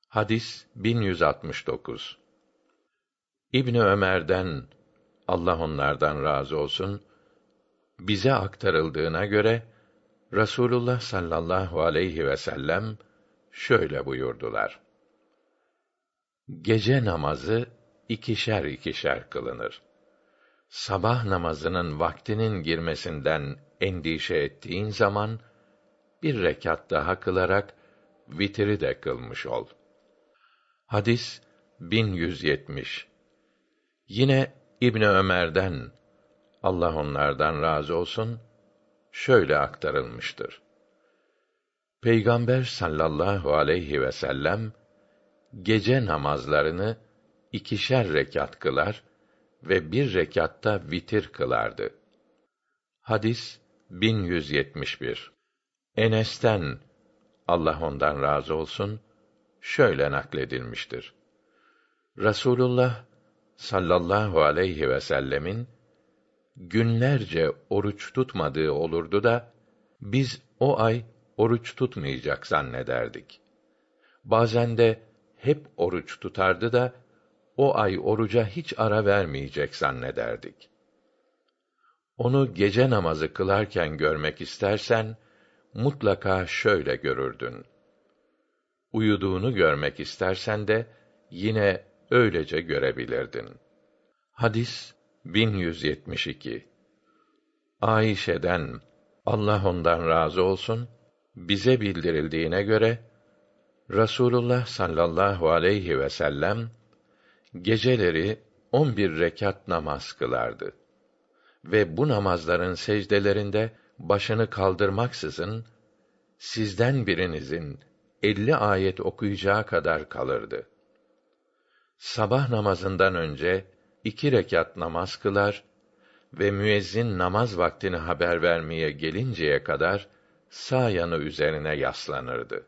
Hadis 1169. İbni Ömer'den Allah onlardan razı olsun bize aktarıldığına göre Rasulullah sallallahu aleyhi ve sellem şöyle buyurdular. Gece namazı ikişer ikişer kılınır. Sabah namazının vaktinin girmesinden endişe ettiğin zaman bir rekat daha kılarak vitri de kılmış ol. Hadis 1170. Yine İbni Ömer'den Allah onlardan razı olsun şöyle aktarılmıştır. Peygamber sallallahu aleyhi ve sellem gece namazlarını ikişer rekat kılar ve bir rekatta vitir kılardı. Hadis 1171. Enes'ten Allah ondan razı olsun şöyle nakledilmiştir. Rasulullah sallallahu aleyhi ve sellemin günlerce oruç tutmadığı olurdu da biz o ay oruç tutmayacak zannederdik. Bazen de hep oruç tutardı da o ay oruca hiç ara vermeyecek zannederdik. Onu gece namazı kılarken görmek istersen mutlaka şöyle görürdün. Uyuduğunu görmek istersen de yine öylece görebilirdin. Hadis 1172 Ayşe'den Allah ondan razı olsun bize bildirildiğine göre Rasulullah sallallahu aleyhi ve sellem geceleri on bir rekat namaz kılardı ve bu namazların secdelerinde başını kaldırmaksızın sizden birinizin elli ayet okuyacağı kadar kalırdı. Sabah namazından önce iki rekat namaz kılar ve müezzin namaz vaktini haber vermeye gelinceye kadar sağ yanı üzerine yaslanırdı.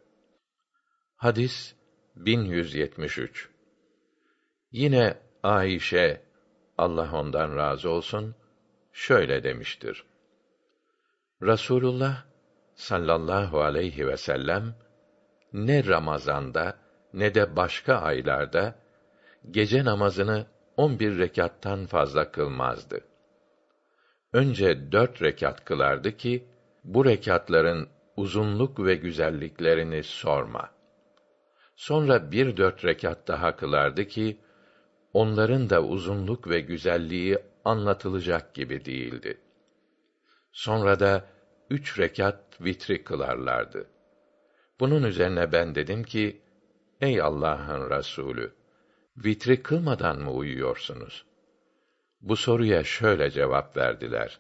Hadis 1173. Yine Ayşe Allah ondan razı olsun şöyle demiştir. Rasulullah sallallahu aleyhi ve sellem ne Ramazanda ne de başka aylarda gece namazını on bir rekattan fazla kılmazdı. Önce dört rekat kılardı ki, bu rekatların uzunluk ve güzelliklerini sorma. Sonra bir dört rekat daha kılardı ki, onların da uzunluk ve güzelliği anlatılacak gibi değildi. Sonra da üç rekat vitri kılarlardı. Bunun üzerine ben dedim ki, ey Allah'ın Resulü, vitri kılmadan mı uyuyorsunuz? Bu soruya şöyle cevap verdiler.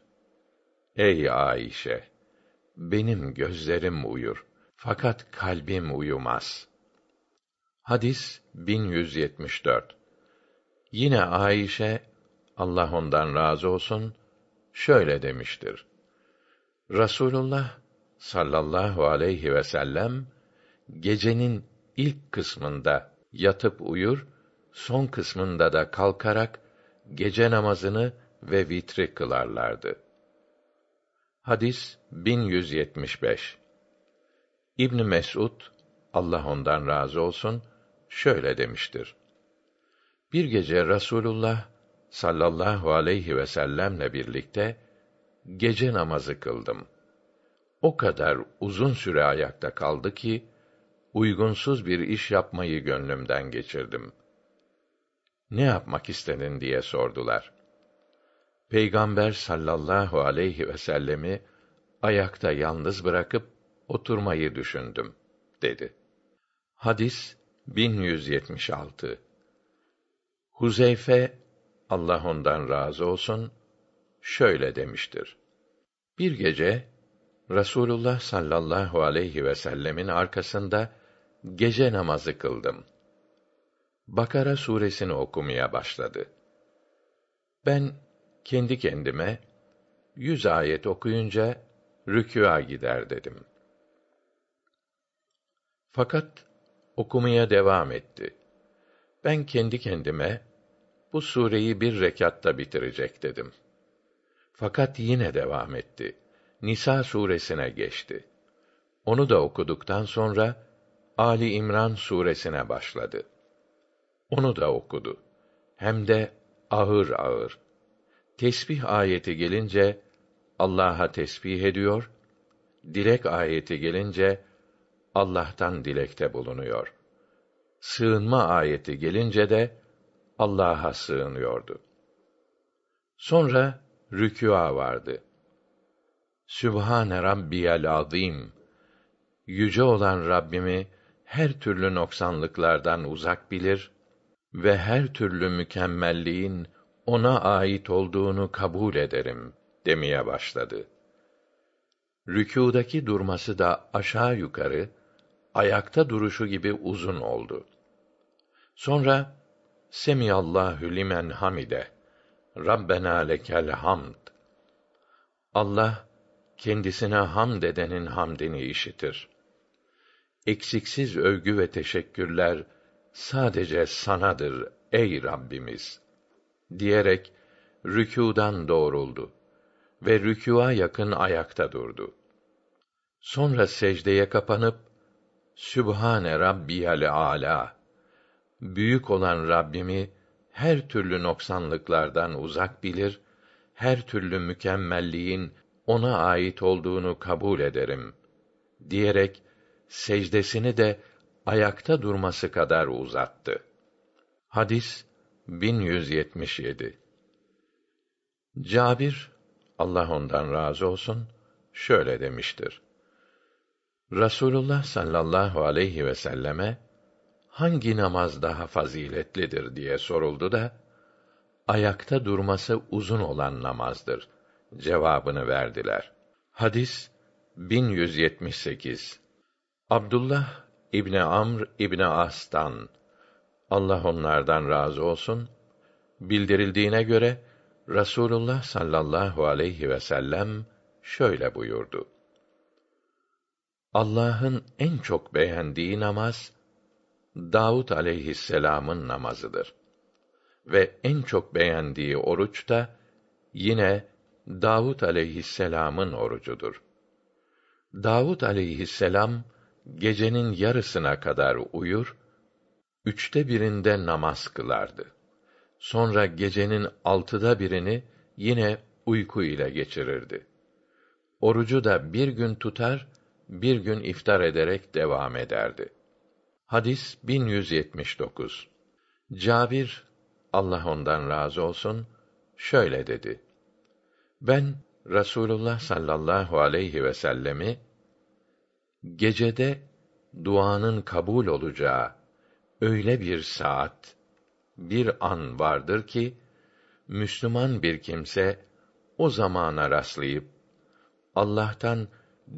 Ey Ayşe! Benim gözlerim uyur, fakat kalbim uyumaz. Hadis 1174 Yine Ayşe, Allah ondan razı olsun, şöyle demiştir. Rasulullah sallallahu aleyhi ve sellem gecenin ilk kısmında yatıp uyur son kısmında da kalkarak gece namazını ve vitri kılarlardı. Hadis 1175. İbn Mesud Allah ondan razı olsun şöyle demiştir. Bir gece Rasulullah sallallahu aleyhi ve sellemle birlikte gece namazı kıldım. O kadar uzun süre ayakta kaldı ki uygunsuz bir iş yapmayı gönlümden geçirdim ne yapmak istedin diye sordular. Peygamber sallallahu aleyhi ve sellemi ayakta yalnız bırakıp oturmayı düşündüm dedi. Hadis 1176. Huzeyfe Allah ondan razı olsun şöyle demiştir. Bir gece Rasulullah sallallahu aleyhi ve sellemin arkasında gece namazı kıldım. Bakara suresini okumaya başladı. Ben kendi kendime yüz ayet okuyunca rükûa gider dedim. Fakat okumaya devam etti. Ben kendi kendime bu sureyi bir rekatta bitirecek dedim. Fakat yine devam etti. Nisa suresine geçti. Onu da okuduktan sonra Ali İmran suresine başladı. Onu da okudu. Hem de ağır ağır. Tesbih ayeti gelince Allah'a tesbih ediyor, dilek ayeti gelince Allah'tan dilekte bulunuyor. Sığınma ayeti gelince de Allah'a sığınıyordu. Sonra rükûa vardı. Sübhane rabbiyel azim. Yüce olan Rabbimi her türlü noksanlıklardan uzak bilir ve her türlü mükemmelliğin ona ait olduğunu kabul ederim demeye başladı. Rükûdaki durması da aşağı yukarı ayakta duruşu gibi uzun oldu. Sonra Semiyallahu limen hamide. Rabbena lekel hamd. Allah kendisine hamd edenin hamdini işitir. Eksiksiz övgü ve teşekkürler sadece sanadır ey Rabbimiz diyerek rükûdan doğruldu ve rükûa yakın ayakta durdu. Sonra secdeye kapanıp Sübhane Rabbiyal Ala büyük olan Rabbimi her türlü noksanlıklardan uzak bilir, her türlü mükemmelliğin ona ait olduğunu kabul ederim diyerek secdesini de ayakta durması kadar uzattı. Hadis 1177 Cabir Allah ondan razı olsun şöyle demiştir. Rasulullah sallallahu aleyhi ve selleme hangi namaz daha faziletlidir diye soruldu da ayakta durması uzun olan namazdır cevabını verdiler. Hadis 1178 Abdullah İbni Amr İbni As'tan Allah onlardan razı olsun bildirildiğine göre Rasulullah sallallahu aleyhi ve sellem şöyle buyurdu. Allah'ın en çok beğendiği namaz Davud aleyhisselam'ın namazıdır. Ve en çok beğendiği oruç da yine Davud aleyhisselam'ın orucudur. Davud aleyhisselam gecenin yarısına kadar uyur, üçte birinde namaz kılardı. Sonra gecenin altıda birini yine uyku ile geçirirdi. Orucu da bir gün tutar, bir gün iftar ederek devam ederdi. Hadis 1179. Cabir Allah ondan razı olsun şöyle dedi. Ben Rasulullah sallallahu aleyhi ve sellemi gecede duanın kabul olacağı öyle bir saat, bir an vardır ki Müslüman bir kimse o zamana rastlayıp Allah'tan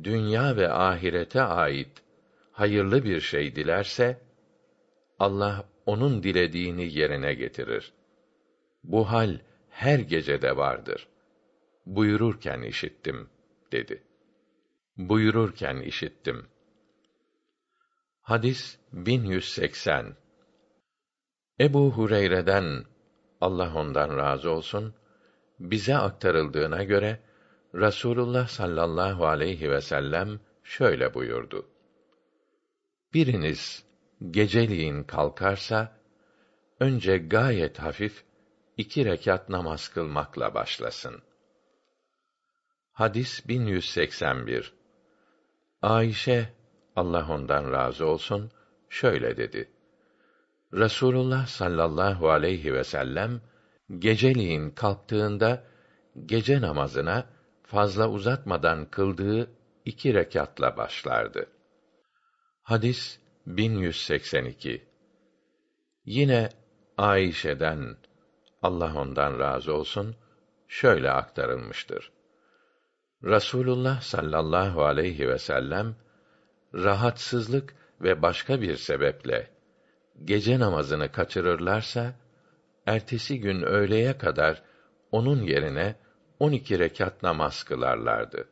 dünya ve ahirete ait hayırlı bir şey dilerse Allah onun dilediğini yerine getirir. Bu hal her gecede vardır. Buyururken işittim dedi. Buyururken işittim. Hadis 1180 Ebu Hureyre'den Allah ondan razı olsun bize aktarıldığına göre Rasulullah sallallahu aleyhi ve sellem şöyle buyurdu. Biriniz geceliğin kalkarsa önce gayet hafif iki rekat namaz kılmakla başlasın. Hadis 1181 Ayşe Allah ondan razı olsun şöyle dedi. Rasulullah sallallahu aleyhi ve sellem geceliğin kalktığında gece namazına fazla uzatmadan kıldığı iki rekatla başlardı. Hadis 1182 Yine Ayşe'den Allah ondan razı olsun şöyle aktarılmıştır. Rasulullah sallallahu aleyhi ve sellem rahatsızlık ve başka bir sebeple gece namazını kaçırırlarsa ertesi gün öğleye kadar onun yerine on iki rekat namaz kılarlardı.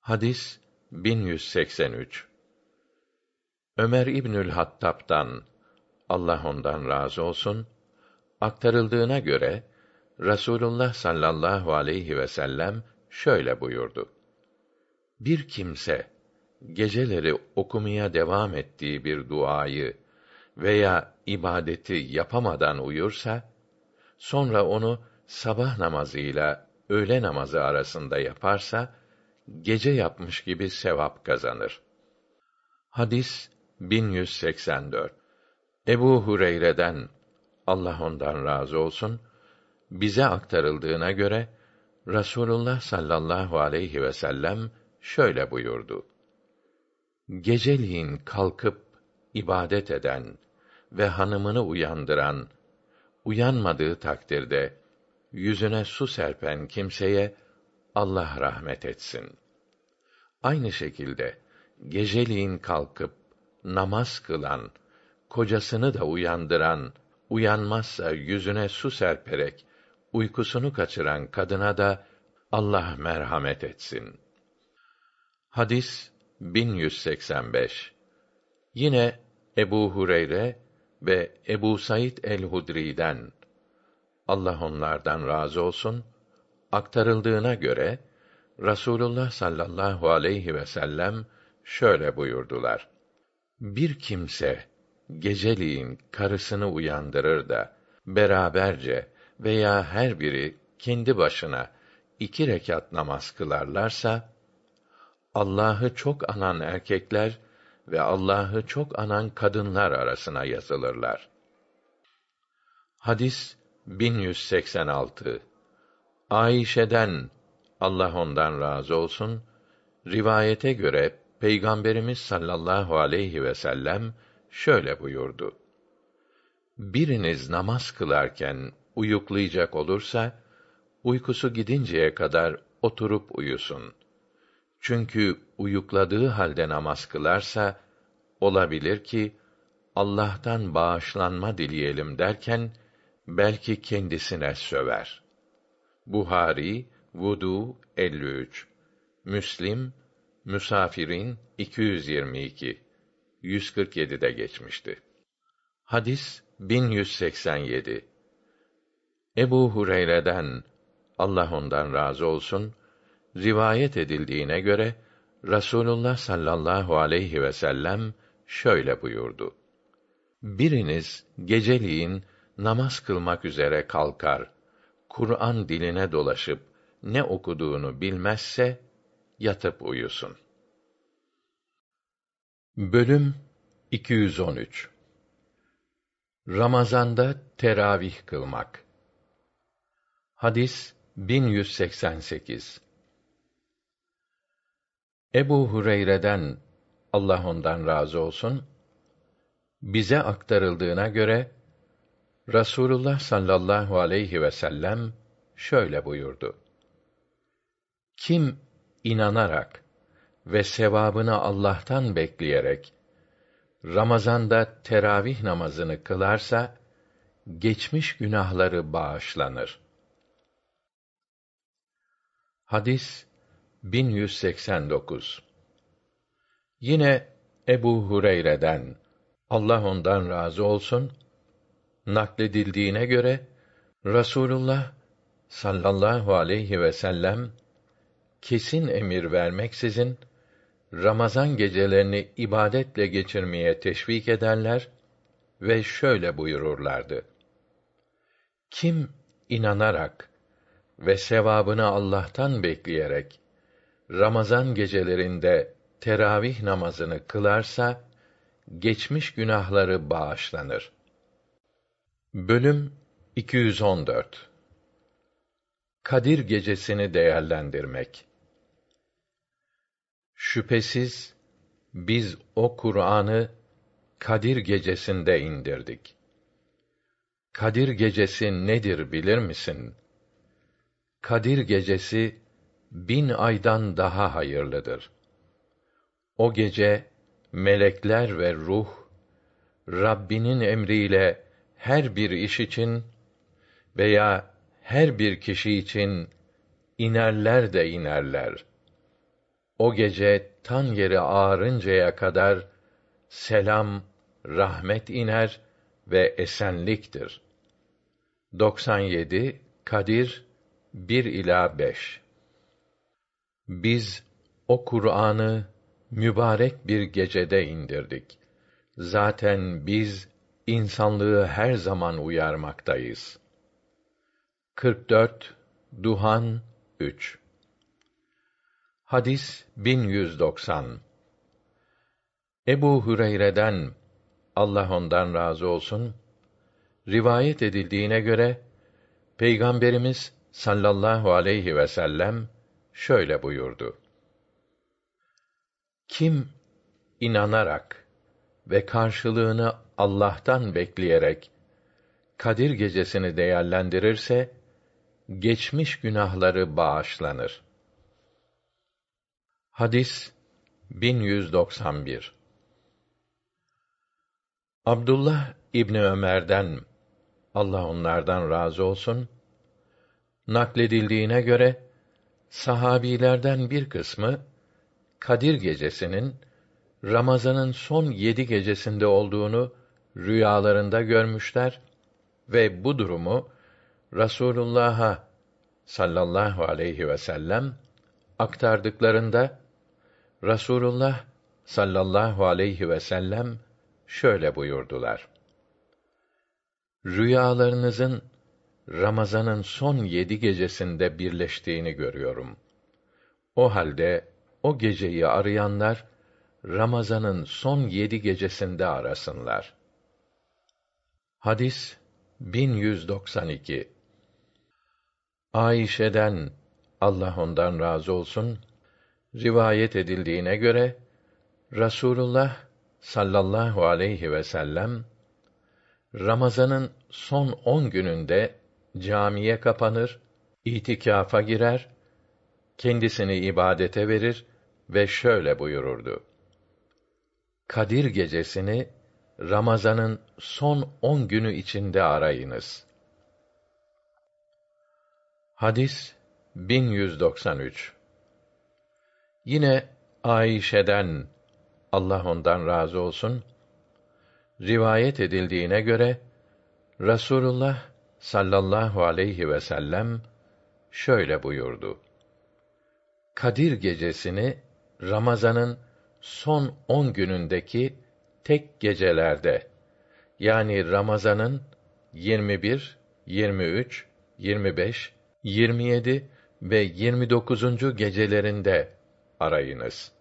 Hadis 1183 Ömer İbnül Hattab'dan Allah ondan razı olsun aktarıldığına göre Rasulullah sallallahu aleyhi ve sellem şöyle buyurdu. Bir kimse geceleri okumaya devam ettiği bir duayı veya ibadeti yapamadan uyursa sonra onu sabah namazıyla öğle namazı arasında yaparsa gece yapmış gibi sevap kazanır. Hadis 1184. Ebu Hureyre'den Allah ondan razı olsun bize aktarıldığına göre Rasulullah sallallahu aleyhi ve sellem şöyle buyurdu. Geceliğin kalkıp ibadet eden ve hanımını uyandıran, uyanmadığı takdirde yüzüne su serpen kimseye Allah rahmet etsin. Aynı şekilde geceliğin kalkıp namaz kılan, kocasını da uyandıran, uyanmazsa yüzüne su serperek uykusunu kaçıran kadına da Allah merhamet etsin. Hadis 1185. Yine Ebu Hureyre ve Ebu Said el-Hudri'den Allah onlardan razı olsun aktarıldığına göre Rasulullah sallallahu aleyhi ve sellem şöyle buyurdular. Bir kimse geceliğin karısını uyandırır da beraberce veya her biri kendi başına iki rekat namaz kılarlarsa Allah'ı çok anan erkekler ve Allah'ı çok anan kadınlar arasına yazılırlar. Hadis 1186 Ayşe'den Allah ondan razı olsun rivayete göre Peygamberimiz sallallahu aleyhi ve sellem şöyle buyurdu. Biriniz namaz kılarken uyuklayacak olursa uykusu gidinceye kadar oturup uyusun. Çünkü uyukladığı halde namaz kılarsa olabilir ki Allah'tan bağışlanma dileyelim derken belki kendisine söver. Buhari Vudu 53 Müslim Müsafirin 222 147'de geçmişti. Hadis 1187 Ebu Hureyre'den Allah ondan razı olsun rivayet edildiğine göre Rasulullah sallallahu aleyhi ve sellem şöyle buyurdu. Biriniz geceliğin namaz kılmak üzere kalkar, Kur'an diline dolaşıp ne okuduğunu bilmezse yatıp uyusun. Bölüm 213 Ramazanda teravih kılmak. Hadis 1188 Ebu Hureyre'den Allah ondan razı olsun bize aktarıldığına göre Rasulullah sallallahu aleyhi ve sellem şöyle buyurdu. Kim inanarak ve sevabını Allah'tan bekleyerek Ramazanda teravih namazını kılarsa geçmiş günahları bağışlanır. Hadis 1189 Yine Ebu Hureyre'den Allah ondan razı olsun nakledildiğine göre Rasulullah sallallahu aleyhi ve sellem kesin emir vermeksizin Ramazan gecelerini ibadetle geçirmeye teşvik ederler ve şöyle buyururlardı. Kim inanarak ve sevabını Allah'tan bekleyerek Ramazan gecelerinde teravih namazını kılarsa geçmiş günahları bağışlanır. Bölüm 214 Kadir gecesini değerlendirmek Şüphesiz biz o Kur'an'ı Kadir gecesinde indirdik. Kadir gecesi nedir bilir misin? Kadir gecesi bin aydan daha hayırlıdır. O gece melekler ve ruh Rabbinin emriyle her bir iş için veya her bir kişi için inerler de inerler. O gece tan yeri ağarıncaya kadar selam, rahmet iner ve esenliktir. 97 Kadir 1 ila 5 Biz o Kur'an'ı mübarek bir gecede indirdik. Zaten biz insanlığı her zaman uyarmaktayız. 44 Duhan 3 Hadis 1190 Ebu Hüreyre'den Allah ondan razı olsun rivayet edildiğine göre Peygamberimiz sallallahu aleyhi ve sellem şöyle buyurdu. Kim inanarak ve karşılığını Allah'tan bekleyerek Kadir gecesini değerlendirirse geçmiş günahları bağışlanır. Hadis 1191 Abdullah İbni Ömer'den Allah onlardan razı olsun nakledildiğine göre sahabilerden bir kısmı Kadir gecesinin Ramazan'ın son yedi gecesinde olduğunu rüyalarında görmüşler ve bu durumu Rasulullah'a sallallahu aleyhi ve sellem aktardıklarında Rasulullah sallallahu aleyhi ve sellem şöyle buyurdular. Rüyalarınızın Ramazan'ın son yedi gecesinde birleştiğini görüyorum. O halde o geceyi arayanlar Ramazan'ın son yedi gecesinde arasınlar. Hadis 1192 Ayşe'den Allah ondan razı olsun rivayet edildiğine göre Rasulullah sallallahu aleyhi ve sellem Ramazan'ın son on gününde camiye kapanır, itikafa girer, kendisini ibadete verir ve şöyle buyururdu. Kadir gecesini Ramazan'ın son on günü içinde arayınız. Hadis 1193 Yine Ayşe'den Allah ondan razı olsun rivayet edildiğine göre Rasulullah sallallahu aleyhi ve sellem şöyle buyurdu. Kadir gecesini Ramazan'ın son on günündeki tek gecelerde yani Ramazan'ın 21, 23, 25, 27 ve 29. gecelerinde arayınız.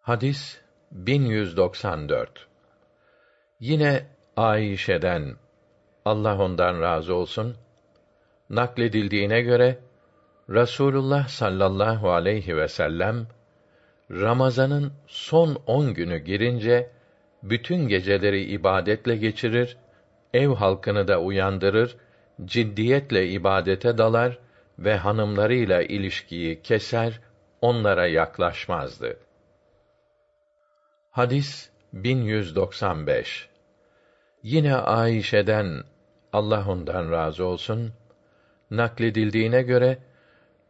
Hadis 1194 Yine Ayşe'den Allah ondan razı olsun nakledildiğine göre Rasulullah sallallahu aleyhi ve sellem Ramazan'ın son on günü girince bütün geceleri ibadetle geçirir, ev halkını da uyandırır, ciddiyetle ibadete dalar ve hanımlarıyla ilişkiyi keser, onlara yaklaşmazdı. Hadis 1195 Yine Ayşe'den Allah ondan razı olsun nakledildiğine göre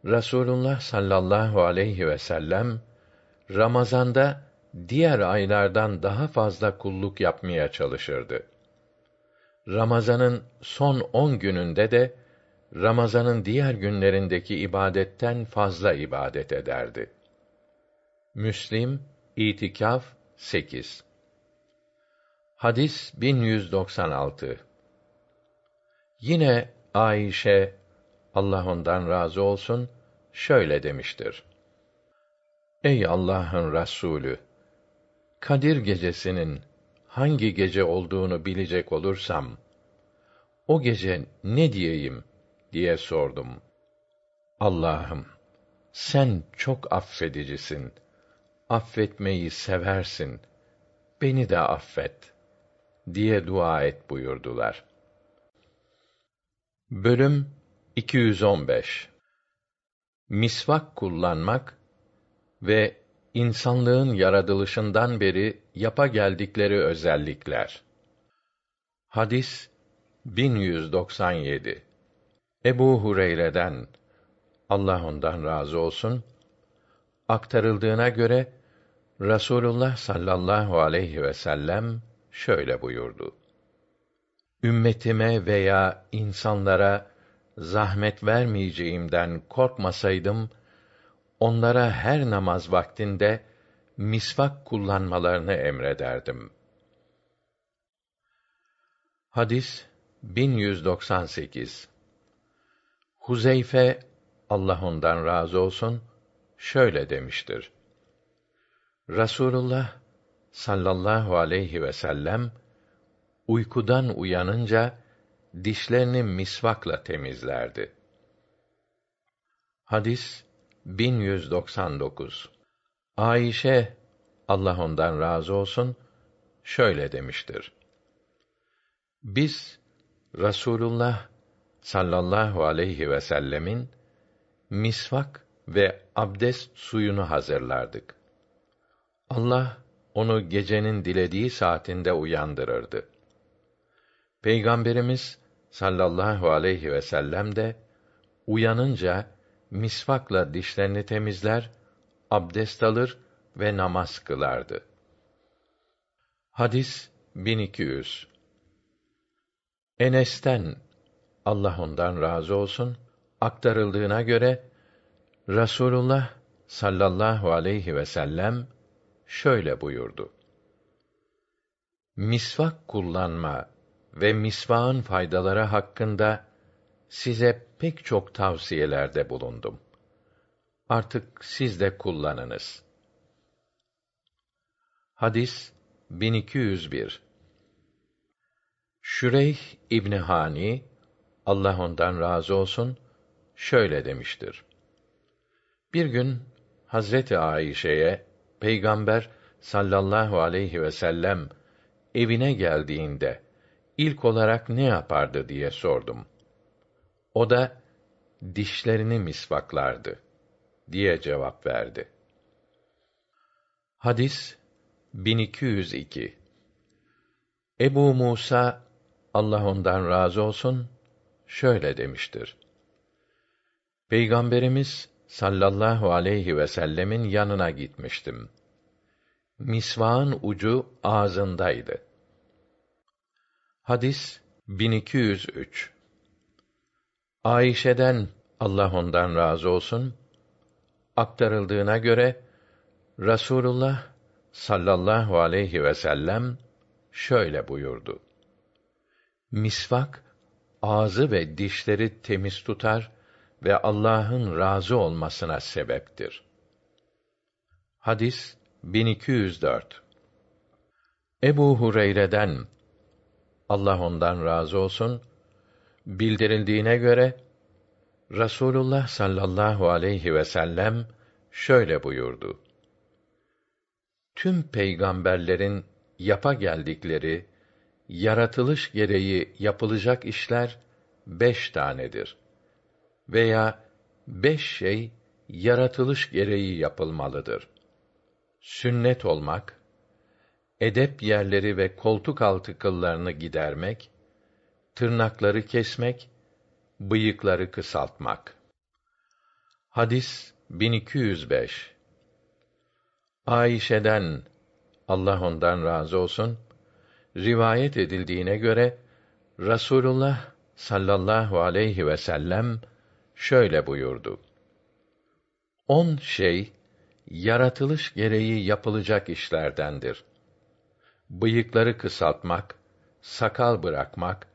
Rasulullah sallallahu aleyhi ve sellem Ramazanda diğer aylardan daha fazla kulluk yapmaya çalışırdı. Ramazanın son on gününde de Ramazanın diğer günlerindeki ibadetten fazla ibadet ederdi. Müslim İtikaf 8 Hadis 1196 Yine Ayşe Allah ondan razı olsun şöyle demiştir. Ey Allah'ın Resulü Kadir gecesinin hangi gece olduğunu bilecek olursam o gece ne diyeyim diye sordum. Allah'ım sen çok affedicisin. Affetmeyi seversin. Beni de affet diye dua et buyurdular. Bölüm 215 Misvak kullanmak ve insanlığın yaratılışından beri yapa geldikleri özellikler. Hadis 1197 Ebu Hureyre'den Allah ondan razı olsun aktarıldığına göre Rasulullah sallallahu aleyhi ve sellem şöyle buyurdu. Ümmetime veya insanlara zahmet vermeyeceğimden korkmasaydım onlara her namaz vaktinde misvak kullanmalarını emrederdim. Hadis 1198 Huzeyfe Allah ondan razı olsun şöyle demiştir. Rasulullah sallallahu aleyhi ve sellem uykudan uyanınca dişlerini misvakla temizlerdi. Hadis 1199 Ayşe Allah ondan razı olsun şöyle demiştir. Biz Rasulullah sallallahu aleyhi ve sellemin misvak ve abdest suyunu hazırlardık. Allah onu gecenin dilediği saatinde uyandırırdı. Peygamberimiz sallallahu aleyhi ve sellem de uyanınca misvakla dişlerini temizler, abdest alır ve namaz kılardı. Hadis 1200 Enes'ten Allah ondan razı olsun aktarıldığına göre Rasulullah sallallahu aleyhi ve sellem şöyle buyurdu. Misvak kullanma ve misvağın faydaları hakkında size pek çok tavsiyelerde bulundum. Artık siz de kullanınız. Hadis 1201 Şüreyh İbni Hani Allah ondan razı olsun şöyle demiştir. Bir gün Hazreti Ayşe'ye Peygamber sallallahu aleyhi ve sellem evine geldiğinde ilk olarak ne yapardı diye sordum. O da dişlerini misvaklardı diye cevap verdi. Hadis 1202 Ebu Musa Allah ondan razı olsun şöyle demiştir. Peygamberimiz sallallahu aleyhi ve sellemin yanına gitmiştim. Misvağın ucu ağzındaydı. Hadis 1203 Ayşe'den Allah ondan razı olsun aktarıldığına göre Rasulullah sallallahu aleyhi ve sellem şöyle buyurdu. Misvak ağzı ve dişleri temiz tutar ve Allah'ın razı olmasına sebeptir. Hadis 1204 Ebu Hureyre'den Allah ondan razı olsun bildirildiğine göre Rasulullah sallallahu aleyhi ve sellem şöyle buyurdu. Tüm peygamberlerin yapa geldikleri yaratılış gereği yapılacak işler beş tanedir. Veya beş şey yaratılış gereği yapılmalıdır. Sünnet olmak, edep yerleri ve koltuk altı kıllarını gidermek, tırnakları kesmek, bıyıkları kısaltmak. Hadis 1205 Ayşe'den Allah ondan razı olsun rivayet edildiğine göre Rasulullah sallallahu aleyhi ve sellem şöyle buyurdu. On şey yaratılış gereği yapılacak işlerdendir. Bıyıkları kısaltmak, sakal bırakmak,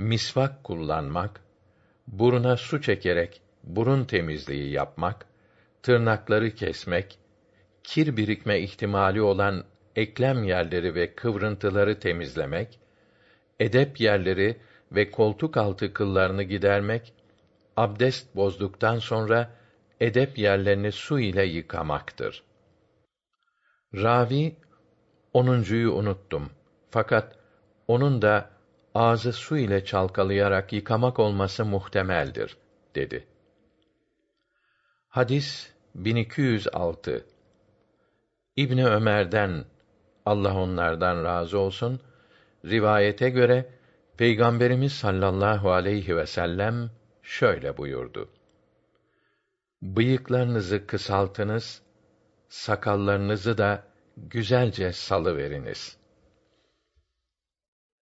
misvak kullanmak, buruna su çekerek burun temizliği yapmak, tırnakları kesmek, kir birikme ihtimali olan eklem yerleri ve kıvrıntıları temizlemek, edep yerleri ve koltuk altı kıllarını gidermek, abdest bozduktan sonra edep yerlerini su ile yıkamaktır. Ravi onuncuyu unuttum. Fakat onun da ağzı su ile çalkalayarak yıkamak olması muhtemeldir dedi. Hadis 1206 İbni Ömer'den Allah onlardan razı olsun rivayete göre Peygamberimiz sallallahu aleyhi ve sellem şöyle buyurdu. Bıyıklarınızı kısaltınız, sakallarınızı da güzelce salıveriniz.